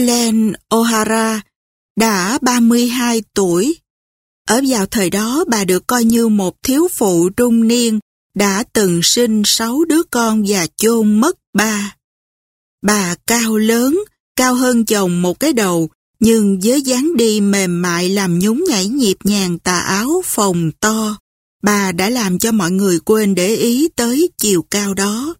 Ellen O'Hara đã 32 tuổi. Ở vào thời đó bà được coi như một thiếu phụ trung niên đã từng sinh sáu đứa con và chôn mất ba. Bà cao lớn, cao hơn chồng một cái đầu, nhưng với dáng đi mềm mại làm nhún nhảy nhịp nhàng tà áo phồng to, bà đã làm cho mọi người quên để ý tới chiều cao đó.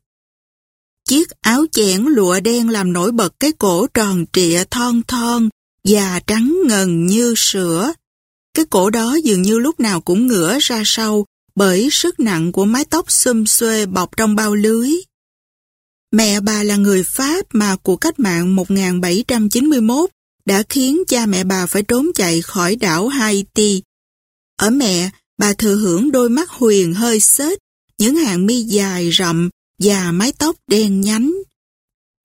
Chiếc áo chẽn lụa đen làm nổi bật cái cổ tròn trịa thon thon và trắng ngần như sữa. Cái cổ đó dường như lúc nào cũng ngửa ra sau bởi sức nặng của mái tóc xum xuê bọc trong bao lưới. Mẹ bà là người Pháp mà cuộc cách mạng 1791 đã khiến cha mẹ bà phải trốn chạy khỏi đảo Haiti. Ở mẹ, bà thừa hưởng đôi mắt huyền hơi xết, những hàng mi dài rậm và mái tóc đen nhánh.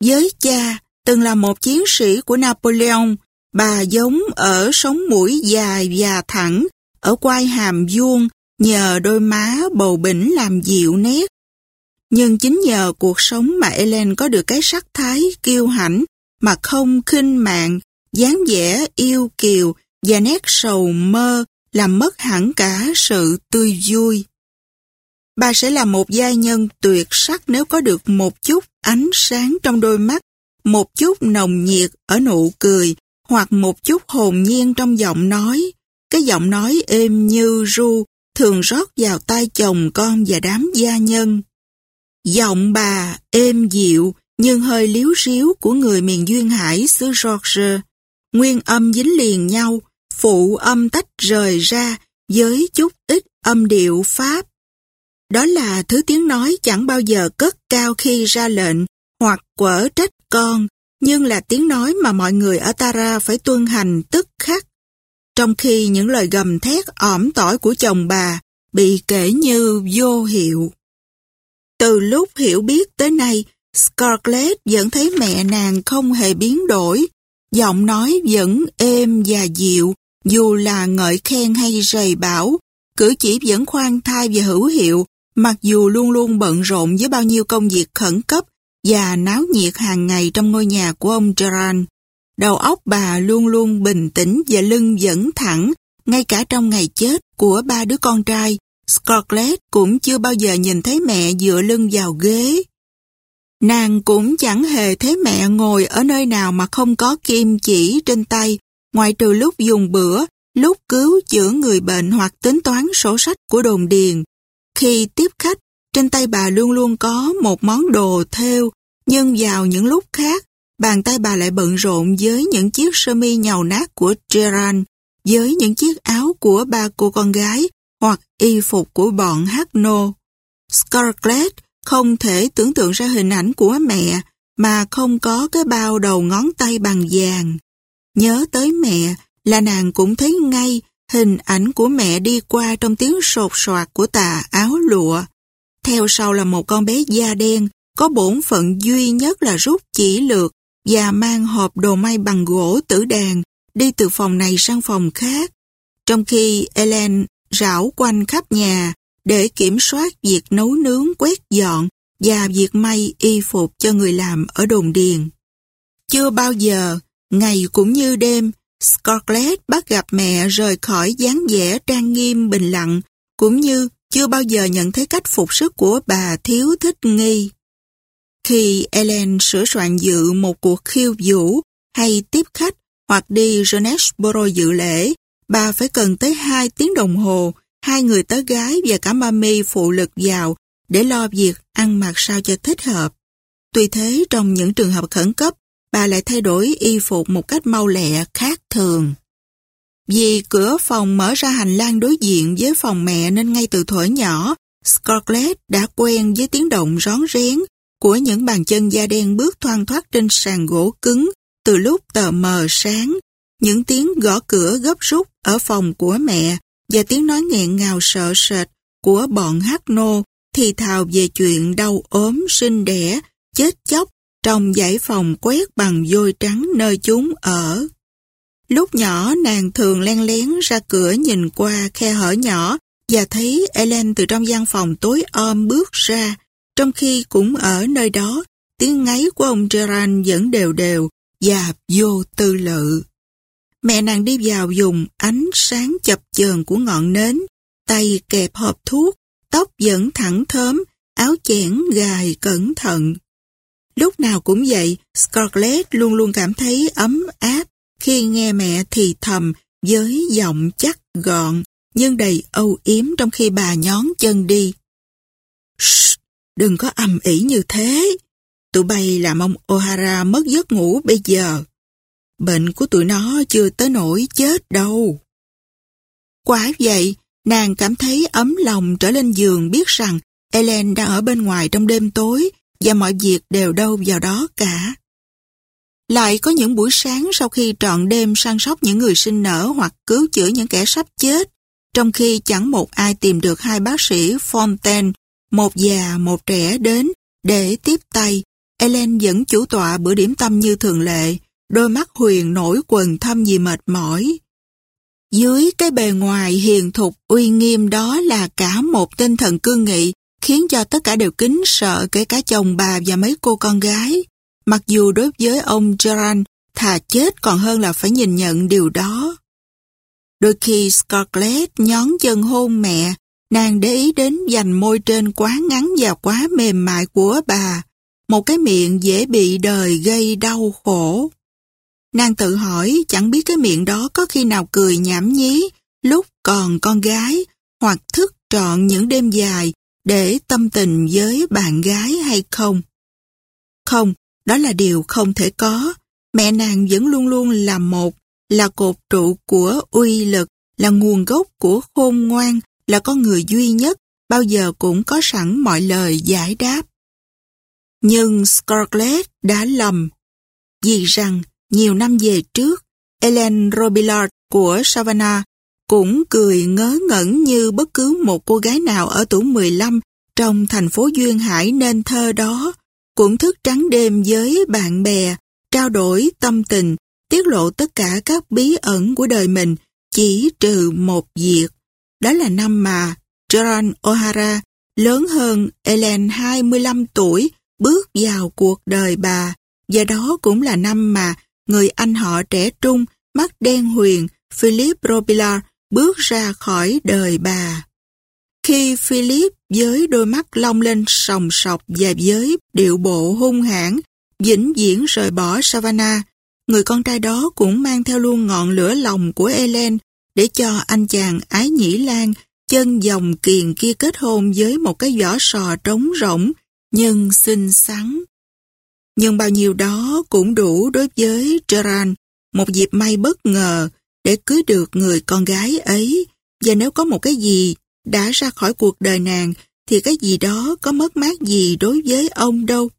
Với cha, từng là một chiến sĩ của Napoleon, bà giống ở sống mũi dài và thẳng, ở quai hàm vuông, nhờ đôi má bầu bỉnh làm dịu nét. Nhưng chính nhờ cuộc sống mà Ellen có được cái sắc thái kiêu hãnh mà không khinh mạng, dáng vẻ yêu kiều và nét sầu mơ làm mất hẳn cả sự tươi vui. Bà sẽ là một giai nhân tuyệt sắc nếu có được một chút ánh sáng trong đôi mắt, một chút nồng nhiệt ở nụ cười, hoặc một chút hồn nhiên trong giọng nói. Cái giọng nói êm như ru, thường rót vào tai chồng con và đám gia nhân. Giọng bà êm dịu nhưng hơi liếu riếu của người miền Duyên Hải xứ George. Nguyên âm dính liền nhau, phụ âm tách rời ra với chút ít âm điệu Pháp. Đó là thứ tiếng nói chẳng bao giờ cất cao khi ra lệnh hoặc quở trách con, nhưng là tiếng nói mà mọi người ở Tara phải tuân hành tức khắc. Trong khi những lời gầm thét ỏm tỏi của chồng bà bị kể như vô hiệu. Từ lúc hiểu biết tới nay, Scarlett vẫn thấy mẹ nàng không hề biến đổi, giọng nói vẫn êm và dịu, dù là ngợi khen hay rầy bảo, cử chỉ vẫn khoan thai và hữu hiệu, mặc dù luôn luôn bận rộn với bao nhiêu công việc khẩn cấp và náo nhiệt hàng ngày trong ngôi nhà của ông Gerard. Đầu óc bà luôn luôn bình tĩnh và lưng vẫn thẳng, ngay cả trong ngày chết của ba đứa con trai, Scarlett cũng chưa bao giờ nhìn thấy mẹ dựa lưng vào ghế. Nàng cũng chẳng hề thấy mẹ ngồi ở nơi nào mà không có kim chỉ trên tay, ngoại trừ lúc dùng bữa, lúc cứu chữa người bệnh hoặc tính toán sổ sách của đồn điền. Khi tiếp khách, trên tay bà luôn luôn có một món đồ thêu, nhưng vào những lúc khác, bàn tay bà lại bận rộn với những chiếc sơ mi nhàu nát của Gerard, với những chiếc áo của ba cô con gái hoặc y phục của bọn hát. Scarlett không thể tưởng tượng ra hình ảnh của mẹ mà không có cái bao đầu ngón tay bằng vàng. Nhớ tới mẹ là nàng cũng thấy ngay hình ảnh của mẹ đi qua trong tiếng sột soạt của tà áo lụa. Theo sau là một con bé da đen có bổn phận duy nhất là rút chỉ lược và mang hộp đồ may bằng gỗ tử đàn đi từ phòng này sang phòng khác. Trong khi Ellen rảo quanh khắp nhà để kiểm soát việc nấu nướng quét dọn và việc may y phục cho người làm ở đồn điền. Chưa bao giờ, ngày cũng như đêm, Scarlett bắt gặp mẹ rời khỏi dáng vẻ trang nghiêm bình lặng, cũng như chưa bao giờ nhận thấy cách phục sức của bà thiếu thích nghi. Khi Ellen sửa soạn dự một cuộc khiêu vũ hay tiếp khách hoặc đi Jonesboro dự lễ, bà phải cần tới 2 tiếng đồng hồ, hai người tớ gái và cả mami phụ lực vào để lo việc ăn mặc sao cho thích hợp. Tuy thế trong những trường hợp khẩn cấp, bà lại thay đổi y phục một cách mau lẹ khác thường. Vì cửa phòng mở ra hành lang đối diện với phòng mẹ nên ngay từ thuở nhỏ, Scarlett đã quen với tiếng động rón rén của những bàn chân da đen bước thoang thoát trên sàn gỗ cứng từ lúc tờ mờ sáng. Những tiếng gõ cửa gấp rút ở phòng của mẹ và tiếng nói nghẹn ngào sợ sệt của bọn hát nô thì thào về chuyện đau ốm, sinh đẻ, chết chóc trong giải phòng quét bằng vôi trắng nơi chúng ở. Lúc nhỏ nàng thường len lén ra cửa nhìn qua khe hở nhỏ và thấy Ellen từ trong gian phòng tối om bước ra, trong khi cũng ở nơi đó, tiếng ngáy của ông Gerard vẫn đều đều và vô tư lự. Mẹ nàng đi vào dùng ánh sáng chập chờn của ngọn nến, tay kẹp hộp thuốc, tóc vẫn thẳng thớm, áo chẽn gài cẩn thận. Lúc nào cũng vậy, Scarlett luôn luôn cảm thấy ấm áp khi nghe mẹ thì thầm với giọng chắc gọn nhưng đầy âu yếm trong khi bà nhón chân đi. Shh, đừng có ầm ĩ như thế. Tụi bay làm ông O'Hara mất giấc ngủ bây giờ. Bệnh của tụi nó chưa tới nỗi chết đâu. Quả vậy, nàng cảm thấy ấm lòng trở lên giường biết rằng Ellen đang ở bên ngoài trong đêm tối và mọi việc đều đâu vào đó cả. Lại có những buổi sáng sau khi trọn đêm săn sóc những người sinh nở hoặc cứu chữa những kẻ sắp chết, trong khi chẳng một ai tìm được hai bác sĩ Fontaine, một già một trẻ đến để tiếp tay, Ellen vẫn chủ tọa bữa điểm tâm như thường lệ, đôi mắt huyền nổi quần thâm vì mệt mỏi. Dưới cái bề ngoài hiền thục uy nghiêm đó là cả một tinh thần cương nghị khiến cho tất cả đều kính sợ kể cả chồng bà và mấy cô con gái. Mặc dù đối với ông Gerard thà chết còn hơn là phải nhìn nhận điều đó. Đôi khi Scarlett nhón chân hôn mẹ, nàng để ý đến dành môi trên quá ngắn và quá mềm mại của bà, một cái miệng dễ bị đời gây đau khổ. Nàng tự hỏi chẳng biết cái miệng đó có khi nào cười nhảm nhí lúc còn con gái hoặc thức trọn những đêm dài để tâm tình với bạn gái hay không. Không, đó là điều không thể có. Mẹ nàng vẫn luôn luôn là một, là cột trụ của uy lực, là nguồn gốc của khôn ngoan, là con người duy nhất, bao giờ cũng có sẵn mọi lời giải đáp. Nhưng Scarlett đã lầm, vì rằng nhiều năm về trước, Ellen Robillard của Savannah cũng cười ngớ ngẩn như bất cứ một cô gái nào ở tuổi 15 trong thành phố Duyên Hải nên thơ đó, cũng thức trắng đêm với bạn bè, trao đổi tâm tình, tiết lộ tất cả các bí ẩn của đời mình, chỉ trừ một việc. Đó là năm mà John O'Hara, lớn hơn Ellen 25 tuổi, bước vào cuộc đời bà, và đó cũng là năm mà người anh họ trẻ trung, mắt đen huyền, Philip Robillard bước ra khỏi đời bà. Khi Philip với đôi mắt long lên sòng sọc và với điệu bộ hung hãn, vĩnh viễn rời bỏ Savannah, người con trai đó cũng mang theo luôn ngọn lửa lòng của Ellen để cho anh chàng ái nhĩ lan chân dòng kiền kia kết hôn với một cái vỏ sò trống rỗng nhưng xinh xắn. Nhưng bao nhiêu đó cũng đủ đối với Gerard, một dịp may bất ngờ để cưới được người con gái ấy. Và nếu có một cái gì đã ra khỏi cuộc đời nàng thì cái gì đó có mất mát gì đối với ông đâu.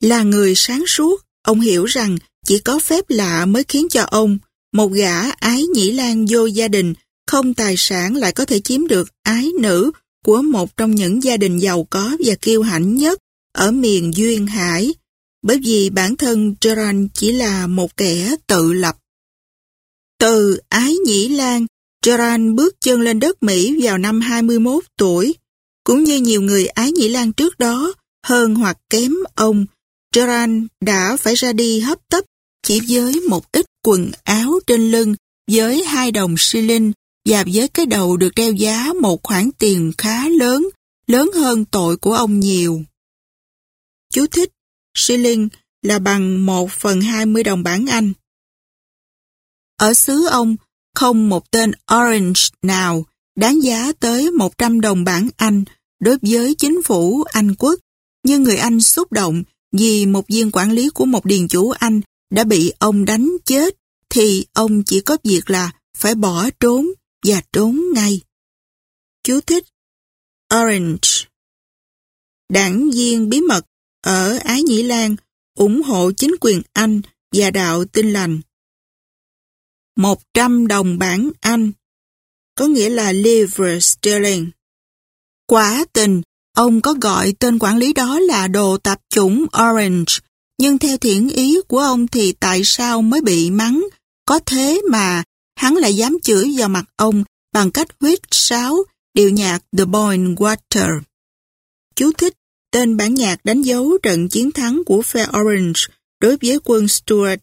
Là người sáng suốt, ông hiểu rằng chỉ có phép lạ mới khiến cho ông, một gã ái nhĩ lan vô gia đình, không tài sản lại có thể chiếm được ái nữ của một trong những gia đình giàu có và kiêu hãnh nhất ở miền Duyên Hải, bởi vì bản thân Gerard chỉ là một kẻ tự lập. Từ ái nhĩ lan, Joran bước chân lên đất Mỹ vào năm 21 tuổi. Cũng như nhiều người Ái Nhĩ Lan trước đó, hơn hoặc kém ông, Joran đã phải ra đi hấp tấp chỉ với một ít quần áo trên lưng với hai đồng si linh và với cái đầu được đeo giá một khoản tiền khá lớn, lớn hơn tội của ông nhiều. Chú thích, si linh là bằng một phần hai mươi đồng bảng Anh. Ở xứ ông, không một tên Orange nào đáng giá tới 100 đồng bảng Anh đối với chính phủ Anh quốc, nhưng người Anh xúc động vì một viên quản lý của một điền chủ Anh đã bị ông đánh chết, thì ông chỉ có việc là phải bỏ trốn và trốn ngay. Chú thích Orange Đảng viên bí mật ở Ái Nhĩ Lan ủng hộ chính quyền Anh và đạo tin lành. 100 đồng bảng Anh, có nghĩa là livre sterling. Quả tình, ông có gọi tên quản lý đó là đồ tạp chủng Orange, nhưng theo thiện ý của ông thì tại sao mới bị mắng? Có thế mà, hắn lại dám chửi vào mặt ông bằng cách huyết sáo điệu nhạc The Boyne Water. Chú thích, tên bản nhạc đánh dấu trận chiến thắng của phe Orange đối với quân Stuart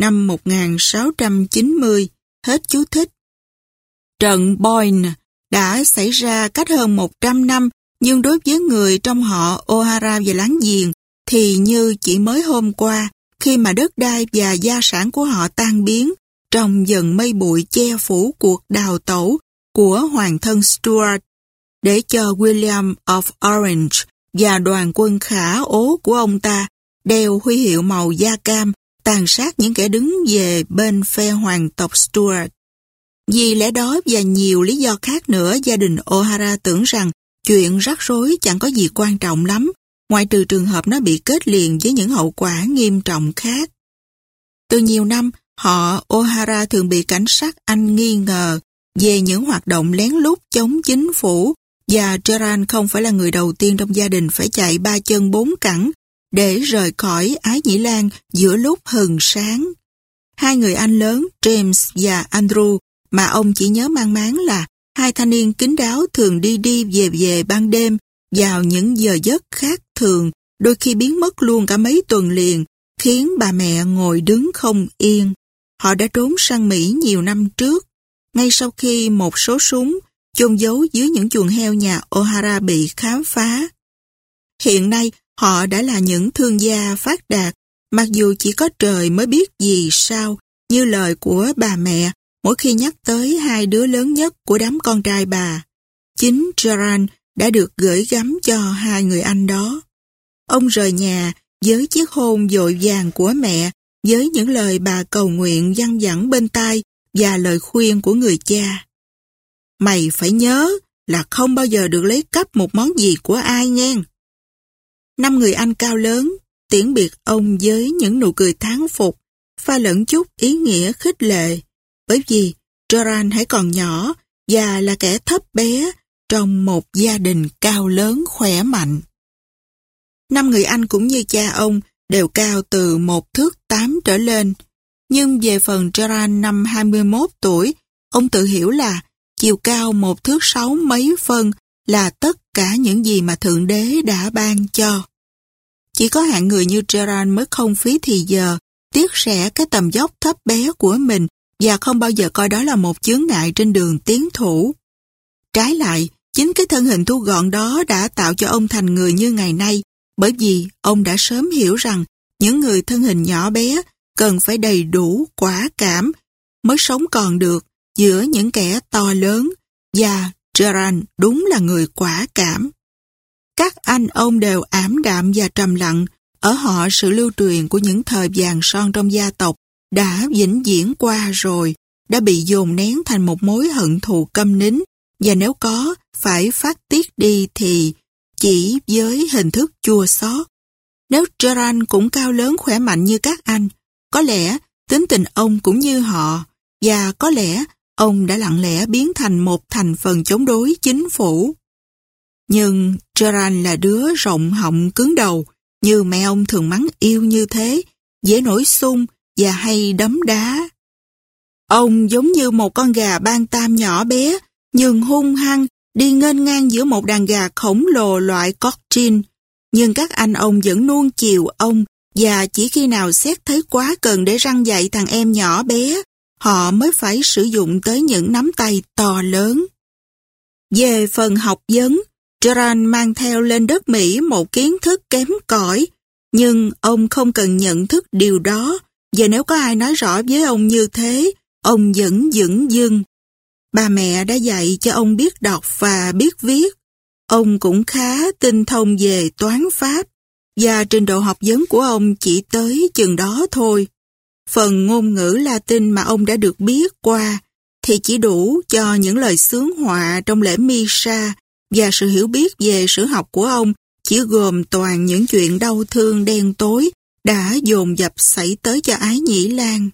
năm 1690, hết chú thích. Trận Boyne đã xảy ra cách hơn 100 năm, nhưng đối với người trong họ O'Hara và láng giềng thì như chỉ mới hôm qua, khi mà đất đai và gia sản của họ tan biến, trong dần mây bụi che phủ cuộc đào tẩu của hoàng thân Stuart, để cho William of Orange và đoàn quân khả ố của ông ta đeo huy hiệu màu da cam tàn sát những kẻ đứng về bên phe hoàng tộc Stuart. Vì lẽ đó và nhiều lý do khác nữa, gia đình O'Hara tưởng rằng chuyện rắc rối chẳng có gì quan trọng lắm, ngoại trừ trường hợp nó bị kết liền với những hậu quả nghiêm trọng khác. Từ nhiều năm, họ O'Hara thường bị cảnh sát Anh nghi ngờ về những hoạt động lén lút chống chính phủ và Gerard không phải là người đầu tiên trong gia đình phải chạy ba chân bốn cẳng để rời khỏi Ái Nhĩ Lan giữa lúc hừng sáng. Hai người anh lớn, James và Andrew, mà ông chỉ nhớ mang máng là hai thanh niên kín đáo thường đi đi về về ban đêm vào những giờ giấc khác thường, đôi khi biến mất luôn cả mấy tuần liền, khiến bà mẹ ngồi đứng không yên. Họ đã trốn sang Mỹ nhiều năm trước, ngay sau khi một số súng chôn giấu dưới những chuồng heo nhà O'Hara bị khám phá. Hiện nay, họ đã là những thương gia phát đạt, mặc dù chỉ có trời mới biết gì sao, như lời của bà mẹ mỗi khi nhắc tới hai đứa lớn nhất của đám con trai bà. Chính Gerard đã được gửi gắm cho hai người anh đó. Ông rời nhà với chiếc hôn dội vàng của mẹ, với những lời bà cầu nguyện văng vẳng bên tai và lời khuyên của người cha. Mày phải nhớ là không bao giờ được lấy cắp một món gì của ai nghe. Năm người anh cao lớn, tiễn biệt ông với những nụ cười tháng phục, pha lẫn chút ý nghĩa khích lệ. Bởi vì Joran hãy còn nhỏ và là kẻ thấp bé trong một gia đình cao lớn khỏe mạnh. Năm người anh cũng như cha ông đều cao từ một thước tám trở lên. Nhưng về phần Joran năm 21 tuổi, ông tự hiểu là chiều cao một thước sáu mấy phân là tất cả những gì mà Thượng Đế đã ban cho. Chỉ có hạng người như Gerard mới không phí thì giờ, tiếc rẻ cái tầm dốc thấp bé của mình và không bao giờ coi đó là một chướng ngại trên đường tiến thủ. Trái lại, chính cái thân hình thu gọn đó đã tạo cho ông thành người như ngày nay, bởi vì ông đã sớm hiểu rằng những người thân hình nhỏ bé cần phải đầy đủ quả cảm mới sống còn được giữa những kẻ to lớn và Gerard đúng là người quả cảm. Các anh ông đều ảm đạm và trầm lặng, ở họ sự lưu truyền của những thời vàng son trong gia tộc đã vĩnh viễn qua rồi, đã bị dồn nén thành một mối hận thù câm nín, và nếu có, phải phát tiết đi thì chỉ với hình thức chua xót. Nếu Gerard cũng cao lớn khỏe mạnh như các anh, có lẽ tính tình ông cũng như họ, và có lẽ ông đã lặng lẽ biến thành một thành phần chống đối chính phủ. Nhưng Gerard là đứa rộng họng cứng đầu, như mẹ ông thường mắng yêu như thế, dễ nổi sung và hay đấm đá. Ông giống như một con gà ban tam nhỏ bé, nhưng hung hăng, đi nghênh ngang giữa một đàn gà khổng lồ loại Cochin. Nhưng các anh ông vẫn nuông chiều ông, và chỉ khi nào xét thấy quá cần để răng dạy thằng em nhỏ bé, họ mới phải sử dụng tới những nắm tay to lớn. Về phần học vấn, Gerard mang theo lên đất Mỹ một kiến thức kém cỏi, nhưng ông không cần nhận thức điều đó, và nếu có ai nói rõ với ông như thế, ông vẫn dững dưng. Bà mẹ đã dạy cho ông biết đọc và biết viết. Ông cũng khá tinh thông về toán pháp, và trình độ học vấn của ông chỉ tới chừng đó thôi. Phần ngôn ngữ Latin mà ông đã được biết qua thì chỉ đủ cho những lời sướng họa trong lễ Misa và sự hiểu biết về sử học của ông chỉ gồm toàn những chuyện đau thương đen tối đã dồn dập xảy tới cho Ái Nhĩ Lan.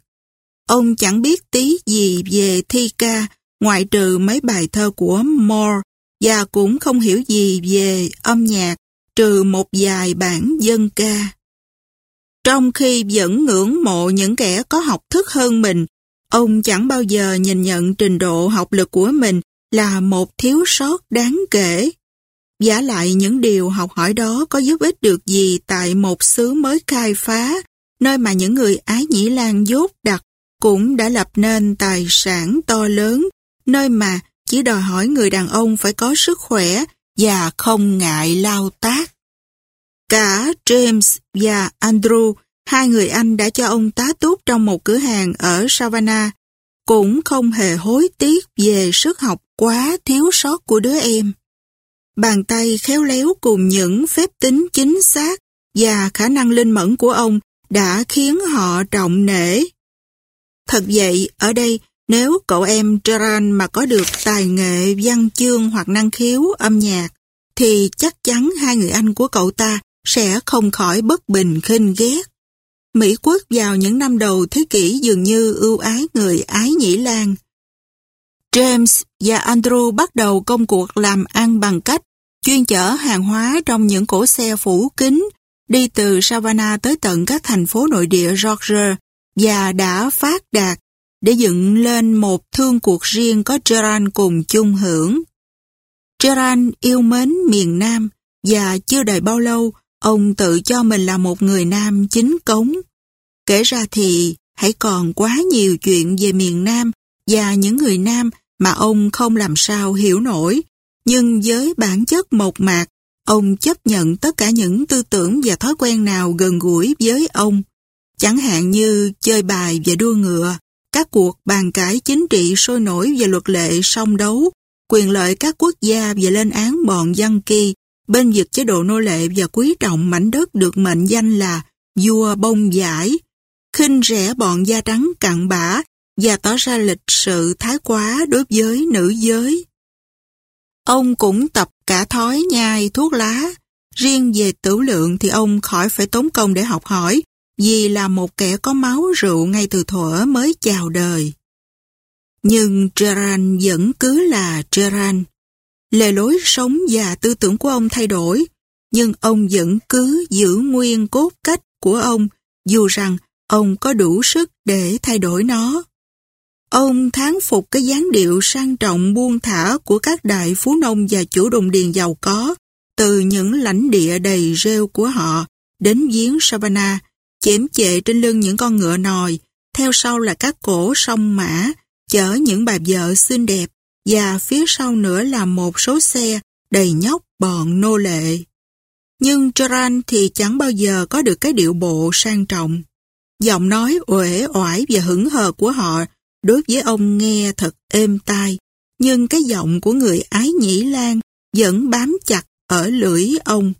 Ông chẳng biết tí gì về thi ca ngoại trừ mấy bài thơ của Moore và cũng không hiểu gì về âm nhạc trừ một vài bản dân ca. Trong khi vẫn ngưỡng mộ những kẻ có học thức hơn mình, ông chẳng bao giờ nhìn nhận trình độ học lực của mình là một thiếu sót đáng kể. Giả lại những điều học hỏi đó có giúp ích được gì tại một xứ mới khai phá nơi mà những người Ái Nhĩ Lan dốt đặt cũng đã lập nên tài sản to lớn, nơi mà chỉ đòi hỏi người đàn ông phải có sức khỏe và không ngại lao tác. Cả James và Andrew, hai người anh đã cho ông tá túc trong một cửa hàng ở Savannah, cũng không hề hối tiếc về sức học quá thiếu sót của đứa em. Bàn tay khéo léo cùng những phép tính chính xác và khả năng linh mẫn của ông đã khiến họ trọng nể. Thật vậy, ở đây, nếu cậu em Gerard mà có được tài nghệ văn chương hoặc năng khiếu âm nhạc, thì chắc chắn hai người anh của cậu ta sẽ không khỏi bất bình khinh ghét. Mỹ quốc vào những năm đầu thế kỷ dường như ưu ái người ái nhĩ lan. James và Andrew bắt đầu công cuộc làm ăn bằng cách chuyên chở hàng hóa trong những cỗ xe phủ kính đi từ Savannah tới tận các thành phố nội địa Georgia và đã phát đạt để dựng lên một thương cuộc riêng có Gerard cùng chung hưởng. Gerard yêu mến miền Nam và chưa đầy bao lâu, ông tự cho mình là một người Nam chính cống. Kể ra thì, hãy còn quá nhiều chuyện về miền Nam và những người Nam mà ông không làm sao hiểu nổi. Nhưng với bản chất mộc mạc, ông chấp nhận tất cả những tư tưởng và thói quen nào gần gũi với ông. Chẳng hạn như chơi bài và đua ngựa, các cuộc bàn cãi chính trị sôi nổi về luật lệ song đấu, quyền lợi các quốc gia và lên án bọn dân kỳ, bên vực chế độ nô lệ và quý trọng mảnh đất được mệnh danh là vua bông giải, khinh rẻ bọn da trắng cặn bã và tỏ ra lịch sự thái quá đối với nữ giới. Ông cũng tập cả thói nhai thuốc lá, riêng về tử lượng thì ông khỏi phải tốn công để học hỏi, vì là một kẻ có máu rượu ngay từ thuở mới chào đời. Nhưng Gerard vẫn cứ là Gerard. Lề lối sống và tư tưởng của ông thay đổi, nhưng ông vẫn cứ giữ nguyên cốt cách của ông, dù rằng ông có đủ sức để thay đổi nó. Ông thán phục cái dáng điệu sang trọng buông thả của các đại phú nông và chủ đồng điền giàu có, từ những lãnh địa đầy rêu của họ đến giếng Savannah, chém chệ trên lưng những con ngựa nòi, theo sau là các cổ sông mã, chở những bà vợ xinh đẹp, và phía sau nữa là một số xe đầy nhóc bọn nô lệ. Nhưng Gerard thì chẳng bao giờ có được cái điệu bộ sang trọng. Giọng nói uể oải và hững hờ của họ đối với ông nghe thật êm tai, nhưng cái giọng của người ái nhĩ lan vẫn bám chặt ở lưỡi ông.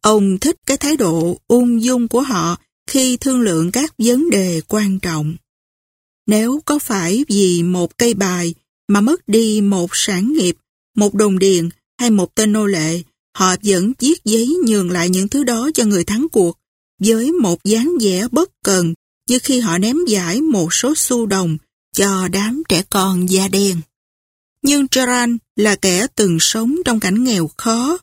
Ông thích cái thái độ ung dung của họ khi thương lượng các vấn đề quan trọng. Nếu có phải vì một cây bài mà mất đi một sản nghiệp, một đồng điền hay một tên nô lệ, họ vẫn viết giấy nhường lại những thứ đó cho người thắng cuộc với một dáng vẻ bất cần như khi họ ném giải một số xu đồng cho đám trẻ con da đen. Nhưng Gerard là kẻ từng sống trong cảnh nghèo khó,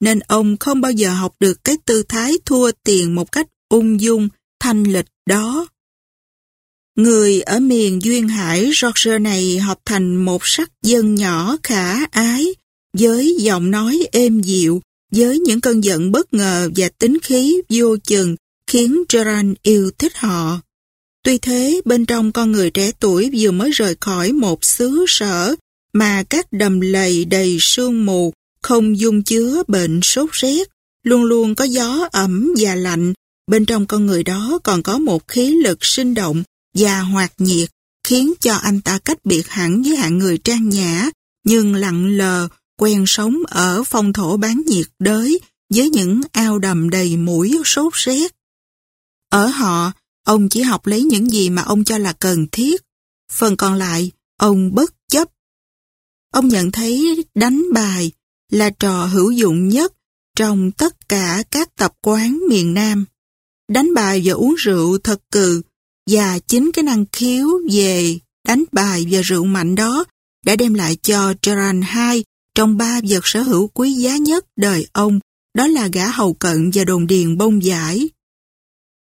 nên ông không bao giờ học được cái tư thái thua tiền một cách ung dung, thanh lịch đó. Người ở miền Duyên Hải Roger này học thành một sắc dân nhỏ khả ái, với giọng nói êm dịu, với những cơn giận bất ngờ và tính khí vô chừng khiến Gerard yêu thích họ. Tuy thế, bên trong con người trẻ tuổi vừa mới rời khỏi một xứ sở mà các đầm lầy đầy sương mù không dung chứa bệnh sốt rét, luôn luôn có gió ẩm và lạnh. Bên trong con người đó còn có một khí lực sinh động và hoạt nhiệt, khiến cho anh ta cách biệt hẳn với hạng người trang nhã, nhưng lặng lờ, quen sống ở phong thổ bán nhiệt đới, với những ao đầm đầy mũi sốt rét. Ở họ, ông chỉ học lấy những gì mà ông cho là cần thiết. Phần còn lại, ông bất chấp. Ông nhận thấy đánh bài là trò hữu dụng nhất trong tất cả các tập quán miền Nam. Đánh bài và uống rượu thật cừ và chính cái năng khiếu về đánh bài và rượu mạnh đó đã đem lại cho Gerard hai trong ba vật sở hữu quý giá nhất đời ông, đó là gã hầu cận và đồn điền bông giải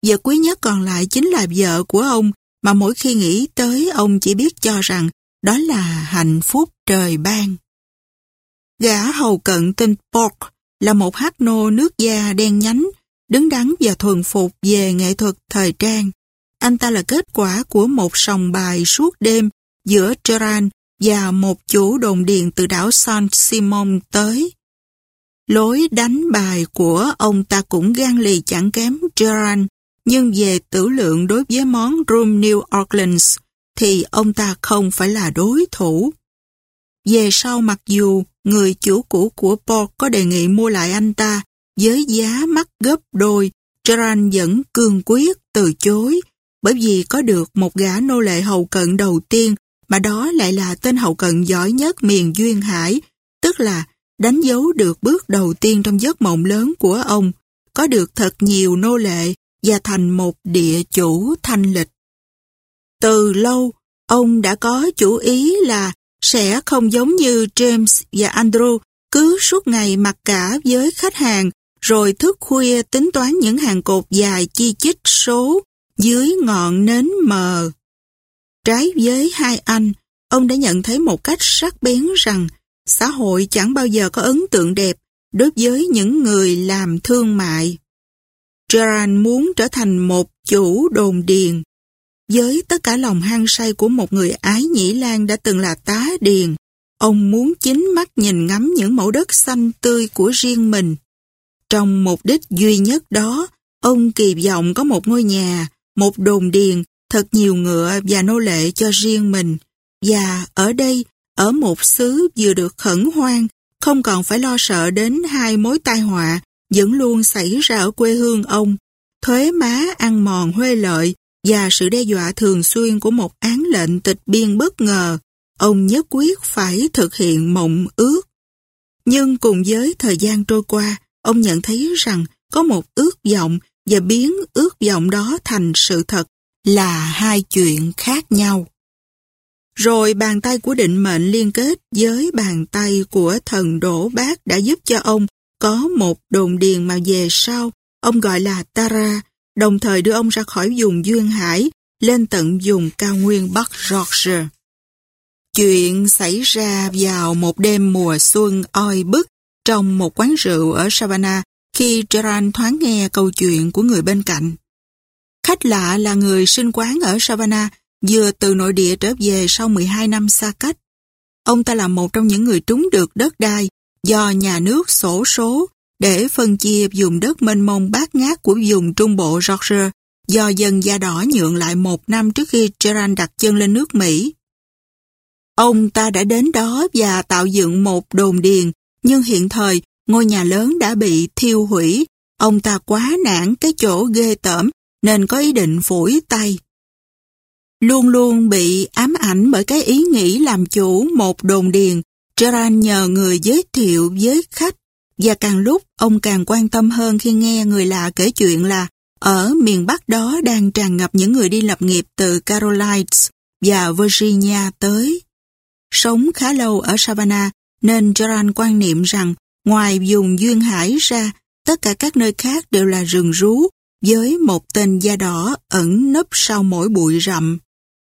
vợ quý nhất còn lại chính là vợ của ông, mà mỗi khi nghĩ tới ông chỉ biết cho rằng đó là hạnh phúc trời ban. Gã hầu cận tên Pork là một hát nô nước da đen nhánh, đứng đắn và thuần phục về nghệ thuật thời trang. Anh ta là kết quả của một sòng bài suốt đêm giữa Gerard và một chủ đồn điền từ đảo San Simon tới. Lối đánh bài của ông ta cũng gan lì chẳng kém Gerard, nhưng về tử lượng đối với món Rum New Orleans thì ông ta không phải là đối thủ. Về sau mặc dù người chủ cũ của Paul có đề nghị mua lại anh ta với giá mắc gấp đôi, Gerard vẫn cương quyết từ chối bởi vì có được một gã nô lệ hậu cận đầu tiên mà đó lại là tên hậu cận giỏi nhất miền Duyên Hải, tức là đánh dấu được bước đầu tiên trong giấc mộng lớn của ông, có được thật nhiều nô lệ và thành một địa chủ thanh lịch. Từ lâu, ông đã có chủ ý là sẽ không giống như James và Andrew cứ suốt ngày mặc cả với khách hàng rồi thức khuya tính toán những hàng cột dài chi chít số dưới ngọn nến mờ. Trái với hai anh, ông đã nhận thấy một cách sắc bén rằng xã hội chẳng bao giờ có ấn tượng đẹp đối với những người làm thương mại. Gerard muốn trở thành một chủ đồn điền. Với tất cả lòng hăng say của một người ái nhĩ lan đã từng là tá điền, ông muốn chính mắt nhìn ngắm những mẫu đất xanh tươi của riêng mình. Trong mục đích duy nhất đó, ông kỳ vọng có một ngôi nhà, một đồn điền, thật nhiều ngựa và nô lệ cho riêng mình. Và ở đây, ở một xứ vừa được khẩn hoang, không còn phải lo sợ đến hai mối tai họa vẫn luôn xảy ra ở quê hương ông. Thuế má ăn mòn huê lợi và sự đe dọa thường xuyên của một án lệnh tịch biên bất ngờ, ông nhất quyết phải thực hiện mộng ước. Nhưng cùng với thời gian trôi qua, ông nhận thấy rằng có một ước vọng và biến ước vọng đó thành sự thật là hai chuyện khác nhau. Rồi bàn tay của định mệnh liên kết với bàn tay của thần đổ bác đã giúp cho ông có một đồn điền mà về sau ông gọi là Tara, đồng thời đưa ông ra khỏi vùng Duyên Hải lên tận vùng cao nguyên Bắc Georgia. Chuyện xảy ra vào một đêm mùa xuân oi bức trong một quán rượu ở Savannah khi Gerard thoáng nghe câu chuyện của người bên cạnh. Khách lạ là người sinh quán ở Savannah vừa từ nội địa trở về sau 12 năm xa cách. Ông ta là một trong những người trúng được đất đai do nhà nước sổ số để phân chia vùng đất mênh mông bát ngát của vùng trung bộ Georgia do dân da đỏ nhượng lại một năm trước khi Gerard đặt chân lên nước Mỹ. Ông ta đã đến đó và tạo dựng một đồn điền, nhưng hiện thời ngôi nhà lớn đã bị thiêu hủy. Ông ta quá nản cái chỗ ghê tởm nên có ý định phủi tay. Luôn luôn bị ám ảnh bởi cái ý nghĩ làm chủ một đồn điền, Gerard nhờ người giới thiệu với khách và càng lúc ông càng quan tâm hơn khi nghe người lạ kể chuyện là ở miền Bắc đó đang tràn ngập những người đi lập nghiệp từ Carolines và Virginia tới. Sống khá lâu ở Savannah nên Gerard quan niệm rằng ngoài vùng Duyên Hải ra, tất cả các nơi khác đều là rừng rú với một tên da đỏ ẩn nấp sau mỗi bụi rậm.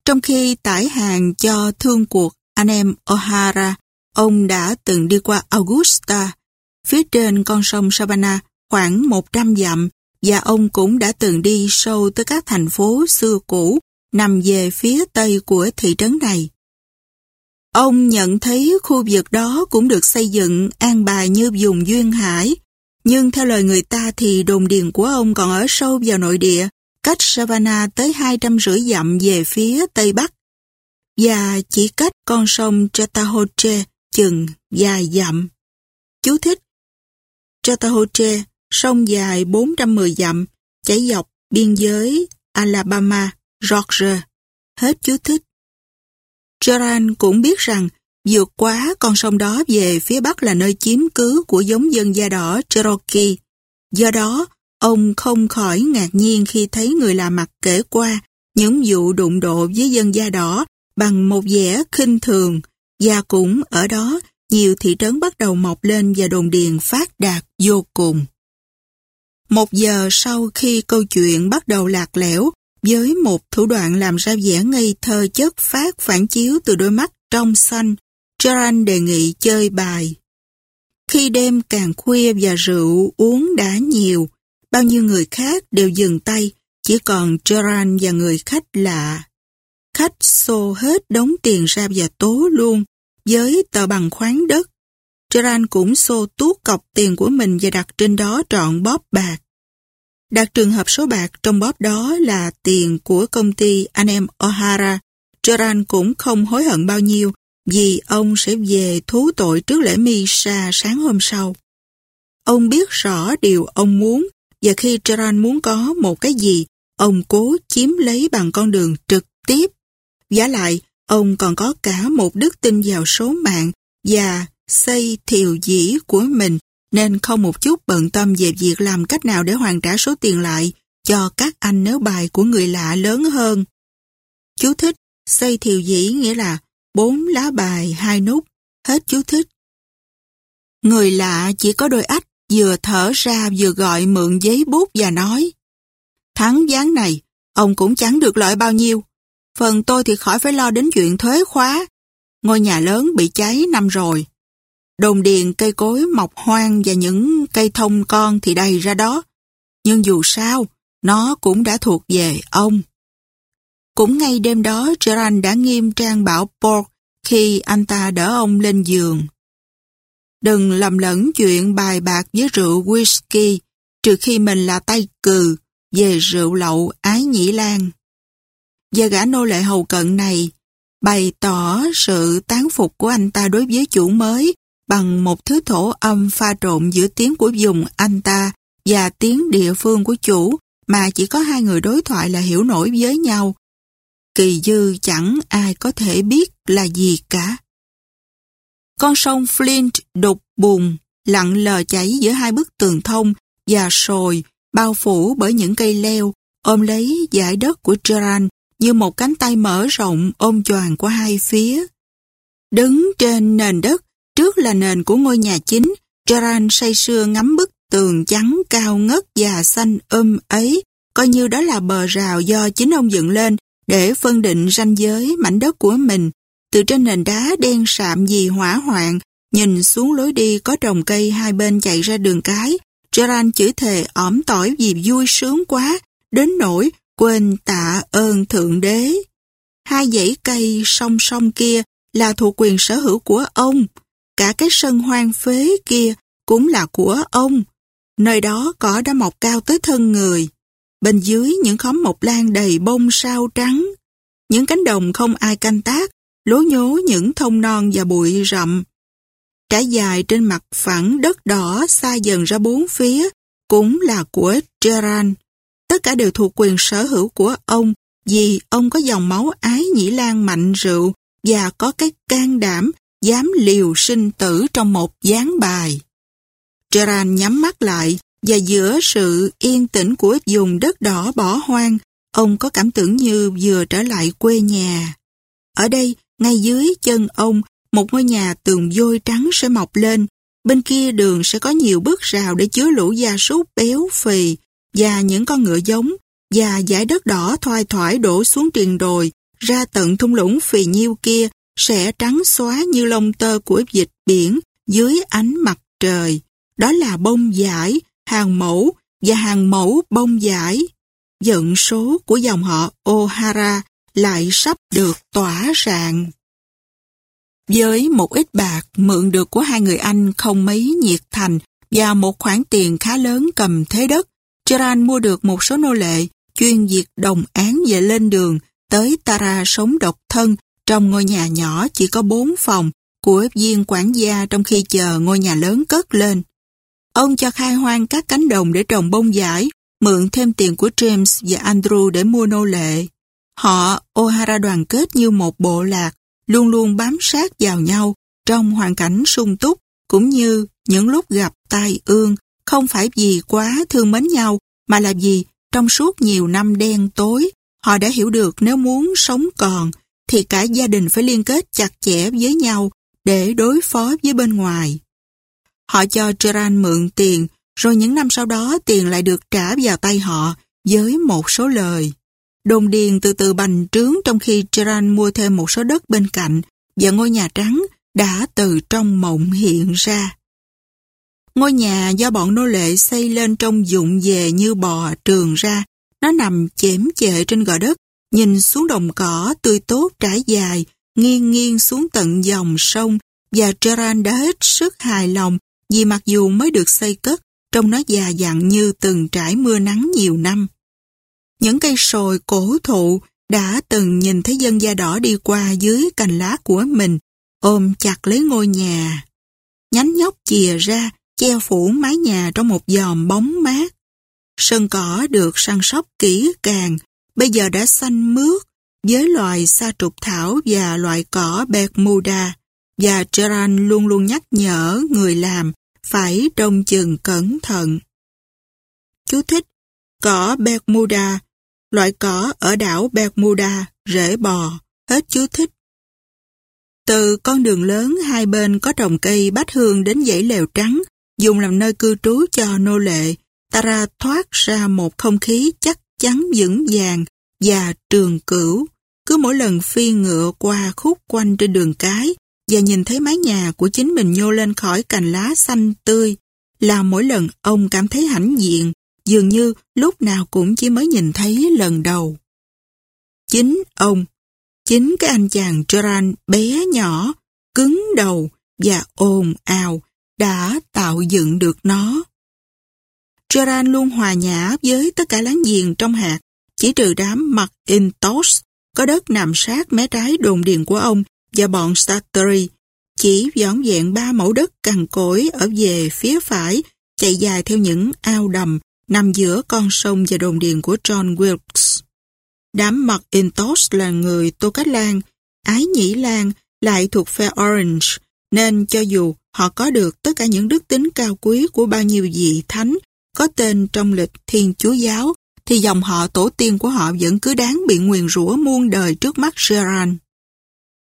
Trong khi tải hàng cho thương cuộc anh em O'Hara, ông đã từng đi qua Augusta, phía trên con sông Savannah khoảng 100 dặm và ông cũng đã từng đi sâu tới các thành phố xưa cũ nằm về phía tây của thị trấn này. Ông nhận thấy khu vực đó cũng được xây dựng an bài như vùng duyên hải, nhưng theo lời người ta thì đồn điền của ông còn ở sâu vào nội địa, cách Savannah tới hai trăm rưỡi dặm về phía tây bắc, và chỉ cách con sông Chattahoochee chừng dài dặm. Chú thích Chattahoochee, sông dài 410 dặm, chảy dọc biên giới Alabama, Georgia. Hết chú thích. Joran cũng biết rằng vượt quá con sông đó về phía bắc là nơi chiếm cứ của giống dân da đỏ Cherokee. Do đó, ông không khỏi ngạc nhiên khi thấy người lạ mặt kể qua những vụ đụng độ với dân da đỏ bằng một vẻ khinh thường và cũng ở đó nhiều thị trấn bắt đầu mọc lên và đồn điền phát đạt vô cùng. Một giờ sau khi câu chuyện bắt đầu lạc lẽo, với một thủ đoạn làm ra vẻ ngây thơ chất phát phản chiếu từ đôi mắt trong xanh, Charan đề nghị chơi bài. Khi đêm càng khuya và rượu uống đã nhiều, bao nhiêu người khác đều dừng tay, chỉ còn Charan và người khách lạ. Khách xô hết đống tiền ra và tố luôn, với tờ bằng khoáng đất. Gerard cũng xô tuốt cọc tiền của mình và đặt trên đó trọn bóp bạc. Đặt trường hợp số bạc trong bóp đó là tiền của công ty anh em O'Hara. Gerard cũng không hối hận bao nhiêu vì ông sẽ về thú tội trước lễ Misa sáng hôm sau. Ông biết rõ điều ông muốn và khi Gerard muốn có một cái gì, ông cố chiếm lấy bằng con đường trực tiếp. Giá lại, ông còn có cả một đức tin vào số mạng và xây thiều dĩ của mình nên không một chút bận tâm về việc làm cách nào để hoàn trả số tiền lại cho các anh nếu bài của người lạ lớn hơn. Chú thích, xây thiều dĩ nghĩa là bốn lá bài, hai nút, hết chú thích. Người lạ chỉ có đôi ách vừa thở ra vừa gọi mượn giấy bút và nói Thắng gián này, ông cũng chẳng được lợi bao nhiêu. Phần tôi thì khỏi phải lo đến chuyện thuế khóa. Ngôi nhà lớn bị cháy năm rồi. Đồn điền cây cối mọc hoang và những cây thông con thì đầy ra đó. Nhưng dù sao, nó cũng đã thuộc về ông. Cũng ngay đêm đó, Gerard đã nghiêm trang bảo Paul khi anh ta đỡ ông lên giường. Đừng lầm lẫn chuyện bài bạc với rượu whisky trừ khi mình là tay cừ về rượu lậu ái nhĩ lan. Và gã nô lệ hầu cận này bày tỏ sự tán phục của anh ta đối với chủ mới bằng một thứ thổ âm pha trộn giữa tiếng của vùng anh ta và tiếng địa phương của chủ mà chỉ có hai người đối thoại là hiểu nổi với nhau. Kỳ dư chẳng ai có thể biết là gì cả. Con sông Flint đục bùn, lặng lờ chảy giữa hai bức tường thông và sồi, bao phủ bởi những cây leo, ôm lấy dải đất của Gerard như một cánh tay mở rộng ôm choàng qua hai phía. Đứng trên nền đất, trước là nền của ngôi nhà chính, Gerard say sưa ngắm bức tường trắng cao ngất và xanh âm ấy, coi như đó là bờ rào do chính ông dựng lên để phân định ranh giới mảnh đất của mình. Từ trên nền đá đen sạm vì hỏa hoạn, nhìn xuống lối đi có trồng cây hai bên chạy ra đường cái, Gerard chửi thề ỏm tỏi vì vui sướng quá, đến nỗi quên tạ ơn Thượng Đế. Hai dãy cây song song kia là thuộc quyền sở hữu của ông, cả cái sân hoang phế kia cũng là của ông. Nơi đó cỏ đã mọc cao tới thân người. Bên dưới những khóm mộc lan đầy bông sao trắng. Những cánh đồng không ai canh tác, lố nhố những thông non và bụi rậm. Trải dài trên mặt phẳng đất đỏ xa dần ra bốn phía, cũng là của Gerard. Tất cả đều thuộc quyền sở hữu của ông, vì ông có dòng máu ái nhĩ lan mạnh rượu và có cái can đảm dám liều sinh tử trong một gián bài. Gerard nhắm mắt lại và giữa sự yên tĩnh của vùng đất đỏ bỏ hoang, ông có cảm tưởng như vừa trở lại quê nhà. Ở đây, ngay dưới chân ông, một ngôi nhà tường vôi trắng sẽ mọc lên. Bên kia đường sẽ có nhiều bước rào để chứa lũ gia súc béo phì và những con ngựa giống và dải đất đỏ thoai thoải đổ xuống triền đồi ra tận thung lũng phì nhiêu kia sẽ trắng xóa như lông tơ của vịt biển dưới ánh mặt trời. Đó là bông giải, hàng mẫu và hàng mẫu bông giải. Dận số của dòng họ O'Hara lại sắp được tỏa rạng. Với một ít bạc mượn được của hai người anh không mấy nhiệt thành và một khoản tiền khá lớn cầm thế đất, Charan mua được một số nô lệ chuyên việc đồng án về lên đường tới Tara sống độc thân trong ngôi nhà nhỏ chỉ có bốn phòng của viên quản gia trong khi chờ ngôi nhà lớn cất lên. Ông cho khai hoang các cánh đồng để trồng bông giải, mượn thêm tiền của James và Andrew để mua nô lệ. Họ O'Hara đoàn kết như một bộ lạc, luôn luôn bám sát vào nhau trong hoàn cảnh sung túc cũng như những lúc gặp tai ương, không phải vì quá thương mến nhau mà là vì trong suốt nhiều năm đen tối, họ đã hiểu được nếu muốn sống còn thì cả gia đình phải liên kết chặt chẽ với nhau để đối phó với bên ngoài. Họ cho Gerard mượn tiền, rồi những năm sau đó tiền lại được trả vào tay họ với một số lời. Đồn điền từ từ bành trướng trong khi Gerard mua thêm một số đất bên cạnh và ngôi nhà trắng đã từ trong mộng hiện ra. Ngôi nhà do bọn nô lệ xây lên trong dụng về như bò trường ra. Nó nằm chém chệ trên gò đất, nhìn xuống đồng cỏ tươi tốt trải dài, nghiêng nghiêng xuống tận dòng sông và Gerard đã hết sức hài lòng vì mặc dù mới được xây cất, trông nó già dặn như từng trải mưa nắng nhiều năm. Những cây sồi cổ thụ đã từng nhìn thấy dân da đỏ đi qua dưới cành lá của mình, ôm chặt lấy ngôi nhà. Nhánh nhóc chìa ra, che phủ mái nhà trong một giòm bóng mát. Sân cỏ được săn sóc kỹ càng, bây giờ đã xanh mướt với loài sa trục thảo và loại cỏ Bermuda. Và Gerard luôn luôn nhắc nhở người làm phải trông chừng cẩn thận. Chú thích Cỏ Bermuda Loại cỏ ở đảo Bermuda, rễ bò, hết chú thích. Từ con đường lớn hai bên có trồng cây bách hương đến dãy lều trắng, dùng làm nơi cư trú cho nô lệ, Tara thoát ra một không khí chắc chắn vững vàng và trường cửu. Cứ mỗi lần phi ngựa qua khúc quanh trên đường cái và nhìn thấy mái nhà của chính mình nhô lên khỏi cành lá xanh tươi, là mỗi lần ông cảm thấy hãnh diện dường như lúc nào cũng chỉ mới nhìn thấy lần đầu. Chính ông, chính cái anh chàng Joran bé nhỏ, cứng đầu và ồn ào đã tạo dựng được nó. Gerard luôn hòa nhã với tất cả láng giềng trong hạt, chỉ trừ đám mặt Intos, có đất nằm sát mé trái đồn điền của ông và bọn Sartori, chỉ dọn dẹn ba mẫu đất cằn cỗi ở về phía phải, chạy dài theo những ao đầm nằm giữa con sông và đồn điền của John Wilkes. Đám mặt Intos là người Tô Cách Lan, Ái Nhĩ Lan lại thuộc phe Orange, nên cho dù họ có được tất cả những đức tính cao quý của bao nhiêu vị thánh có tên trong lịch Thiên Chúa Giáo, thì dòng họ tổ tiên của họ vẫn cứ đáng bị nguyền rủa muôn đời trước mắt Gerard.